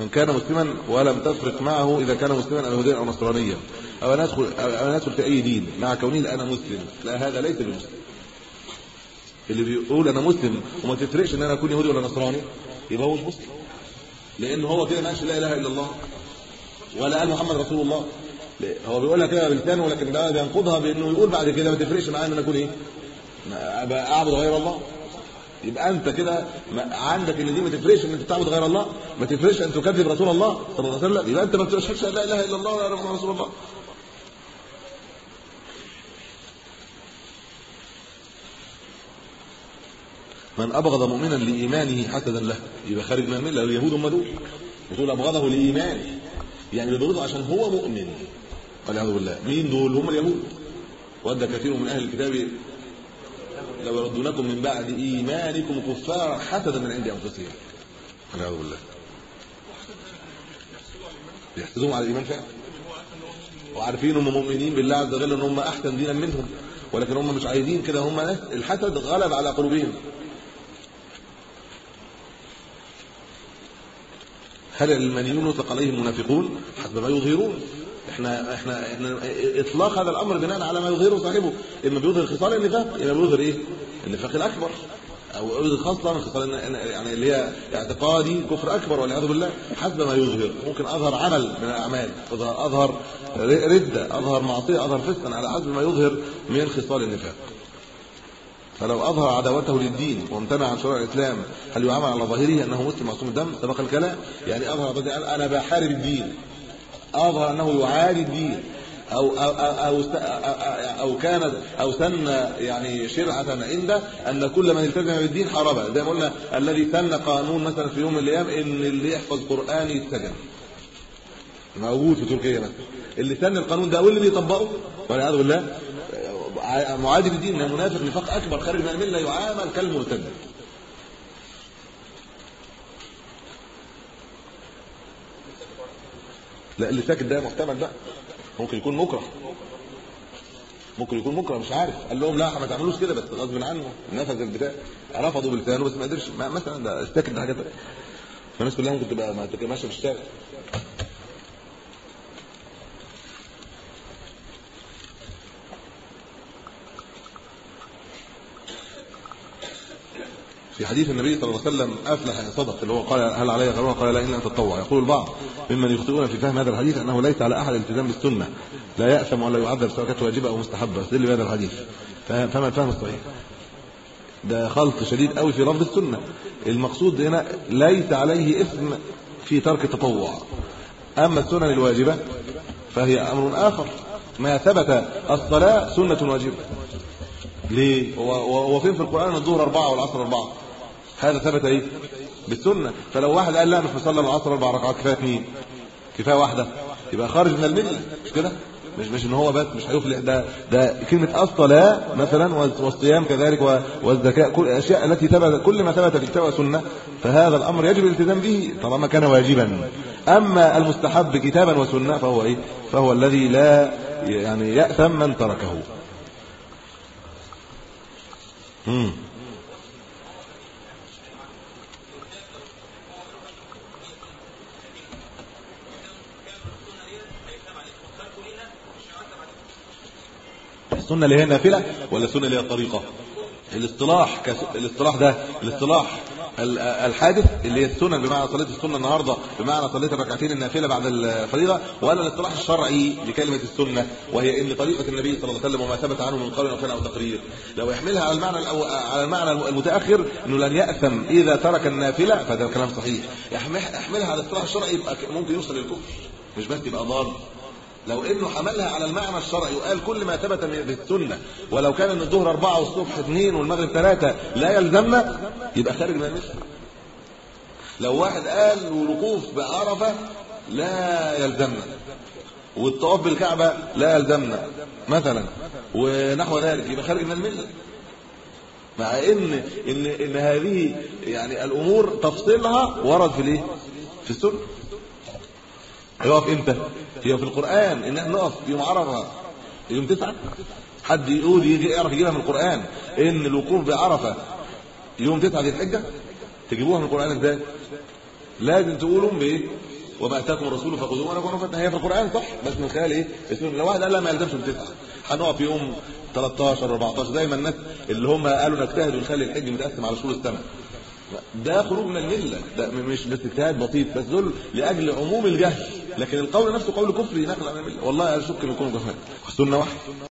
من كان مسلما ولم تفرق معه إذا كان مسلما أو يهوديا أو نصرانيا أو أن يدخل أو أن يدخل في أي دين. مع كونه أنا مسلم. لا هذا ليس بمسلم. اللي بيقول أنا مسلم وما تفرقش إن أنا أكون يهودي ولا نصراني يبقى هو مش مسلم. لأن هو كده ما قالش لا إله إلا الله ولا قال محمد رسول الله. هو بيقولها كده بلسانه ولكن ده بينقضها بأنه يقول بعد كده ما تفرقش معايا إن أنا أكون إيه؟ أعبد غير الله. يبقى انت كده عندك ان دي ما تفرقش ان انت تعبد غير الله ما تفرقش ان تكذب رسول الله صلى الله عليه وسلم يبقى انت ما بتشهدش لا اله الا الله ولا محمد رسول الله. من أبغض مؤمنا لإيمانه حسدا له يبقى خارج من الملة اليهود هم دول. يقول أبغضه لإيمانه. يعني بيبغضه عشان هو مؤمن. والعياذ بالله. مين دول؟ هم اليهود. ود كثير من أهل الكتاب لو يردونكم من بعد إيمانكم كفارا حسدا من عند أنفسهم. والعياذ بالله. يحسدون على الإيمان فعلا. وعارفين هم مؤمنين بالله عز وجل إن هم أحسن دينا منهم. ولكن هم مش عايزين كده. هم ناس الحسد غلب على قلوبهم. هل المنيون عليهم المنافقون حسب ما يظهرون. إحنا إحنا إحنا اطلاق هذا الامر بناء على ما يظهره صاحبه اما بيظهر خصال النفاق اما بيظهر إيه؟ النفاق الأكبر. أو خاصه خصال يعني اللي هي اعتقادي كفر أكبر والعياذ بالله حسب ما يظهر. ممكن أظهر عمل من الأعمال اظهر ردة أظهر معصيه أظهر فسقا على حسب ما يظهر من خصال النفاق. فلو أظهر عداوته للدين وامتنع عن شرع الإسلام هل يعامل على ظاهره أنه مسلم معصوم الدم؟ سبق الكلام. يعني اظهر أنا بحارب الدين. أظهر أنه يعادي الدين أو, أو, أو, أو كانت أو سن يعني شرعة عنده أن كل من التزم بالدين حاربه زي ما قلنا الذي سن قانون مثلا في يوم من الأيام إن اللي يحفظ قرآن يتسجن. موجود في تركيا مثلا. اللي سن القانون ده واللي بيطبقه؟ والعياذ بالله. معادي للدين منافق نفاق أكبر خارج من الملة يعامل كالمرتد. لا اللي ساكت ده محتمل بقى. ممكن يكون مكره. ممكن يكون مكره مش عارف. قال لهم لا ما تعملوش كده بس غصب عنه. نفذ البتاع. رفضوا بلسانه بس ما قدرش. مثلا ده الساكت ده حاجة الناس كلها ممكن تبقى ما تبقى ماشيه في الشارع في حديث النبي صلى الله عليه وسلم أفلح ان صدق اللي هو قال هل علي غيرها قال لا إن تطوع. يقول البعض ممن يخطئون في فهم هذا الحديث أنه ليس على أحد الالتزام بالسنة. لا يأثم ولا يعذب سواء كانت واجبة أو مستحبة. استدل بهذا الحديث. فما الفهم الصحيح. ده خلط شديد قوي في لفظ السنة. المقصود هنا ليس عليه إثم في ترك التطوع. أما السنن الواجبة فهي أمر آخر. ما ثبت الصلاة سنة واجبة. ليه؟ هو فين في القرآن الظهر أربعة والعصر أربعة. هذا ثبت إيه؟ بالسنة. فلو واحد قال لا مش مصلي العصر أربع ركعات كفاية اثنين كفاية واحدة. يبقى خارج من الملة. مش كده؟ مش مش إن هو بس مش هيفلح ده ده كلمة الصلاه مثلا والصيام كذلك والزكاة كل الأشياء التي ثبت كل ما ثبت في كتاب والسنة فهذا الأمر يجب الالتزام به طالما كان واجبا. أما المستحب كتابا وسنة فهو إيه؟ فهو الذي لا يعني يأثم من تركه. امم السنة اللي هي نافله ولا السنة اللي هي طريقه الاصطلاح كس... الاصطلاح ده الاصطلاح الحادث اللي هي السنن بمعنى صلاه السنة النهارده بمعنى صلاه الركعتين النافلة بعد الفريضة ولا الاصطلاح الشرعي لكلمة السنة وهي إن طريقة النبي صلى الله عليه وسلم وما ثبت عنه من قول أو فعل أو تقرير. لو يحملها على المعنى الأو... على المعنى المتأخر إنه لن يأثم إذا ترك النافلة فده كلام صحيح. يحملها على الاصطلاح الشرعي يبقى ممكن يوصل للكفر. مش بس يبقى ضار. لو انه حملها على المعنى الشرعي وقال كل ما ثبت من السنة ولو كان إن الظهر أربعة والصبح اثنين والمغرب ثلاثة لا يلزمنا يبقى خارج من المثل لو واحد قال الوقوف بعرفة لا يلزمنا. والطواف بالكعبة لا يلزمنا مثلا. ونحو ذلك يبقى خارج من الملة. مع إن إن إن هذه يعني الأمور تفصيلها ورد في الإيه؟ في السنة. هيقف إمتى؟ هي في القرآن. إن إحنا نقف يوم عرفة. يوم تسعة. حد يقول يجي يعرف يجيبها من القرآن. إن الوقوف بعرفة. يوم تسعة ذي الحجة؟ تجيبوها من القرآن إزاي؟ لازم تقولوا بايه وما أتاكم الرسول فخذوه وأنا كنت هي في القرآن صح بس من خلال إيه؟ اسم لو واحد قال لا ما يلزمش بتسعه هنقف يوم 13 14 زي ما الناس اللي هم قالوا نجتهد ونخلي الحج متقسم على شهور السنة ده خروج من الملة. ده مش بس اجتهاد بسيط بس دول لأجل عموم الجهل. لكن القول نفسه قول كفري نقل عن المله والله أشك ان يكون جهل السنة واحدة.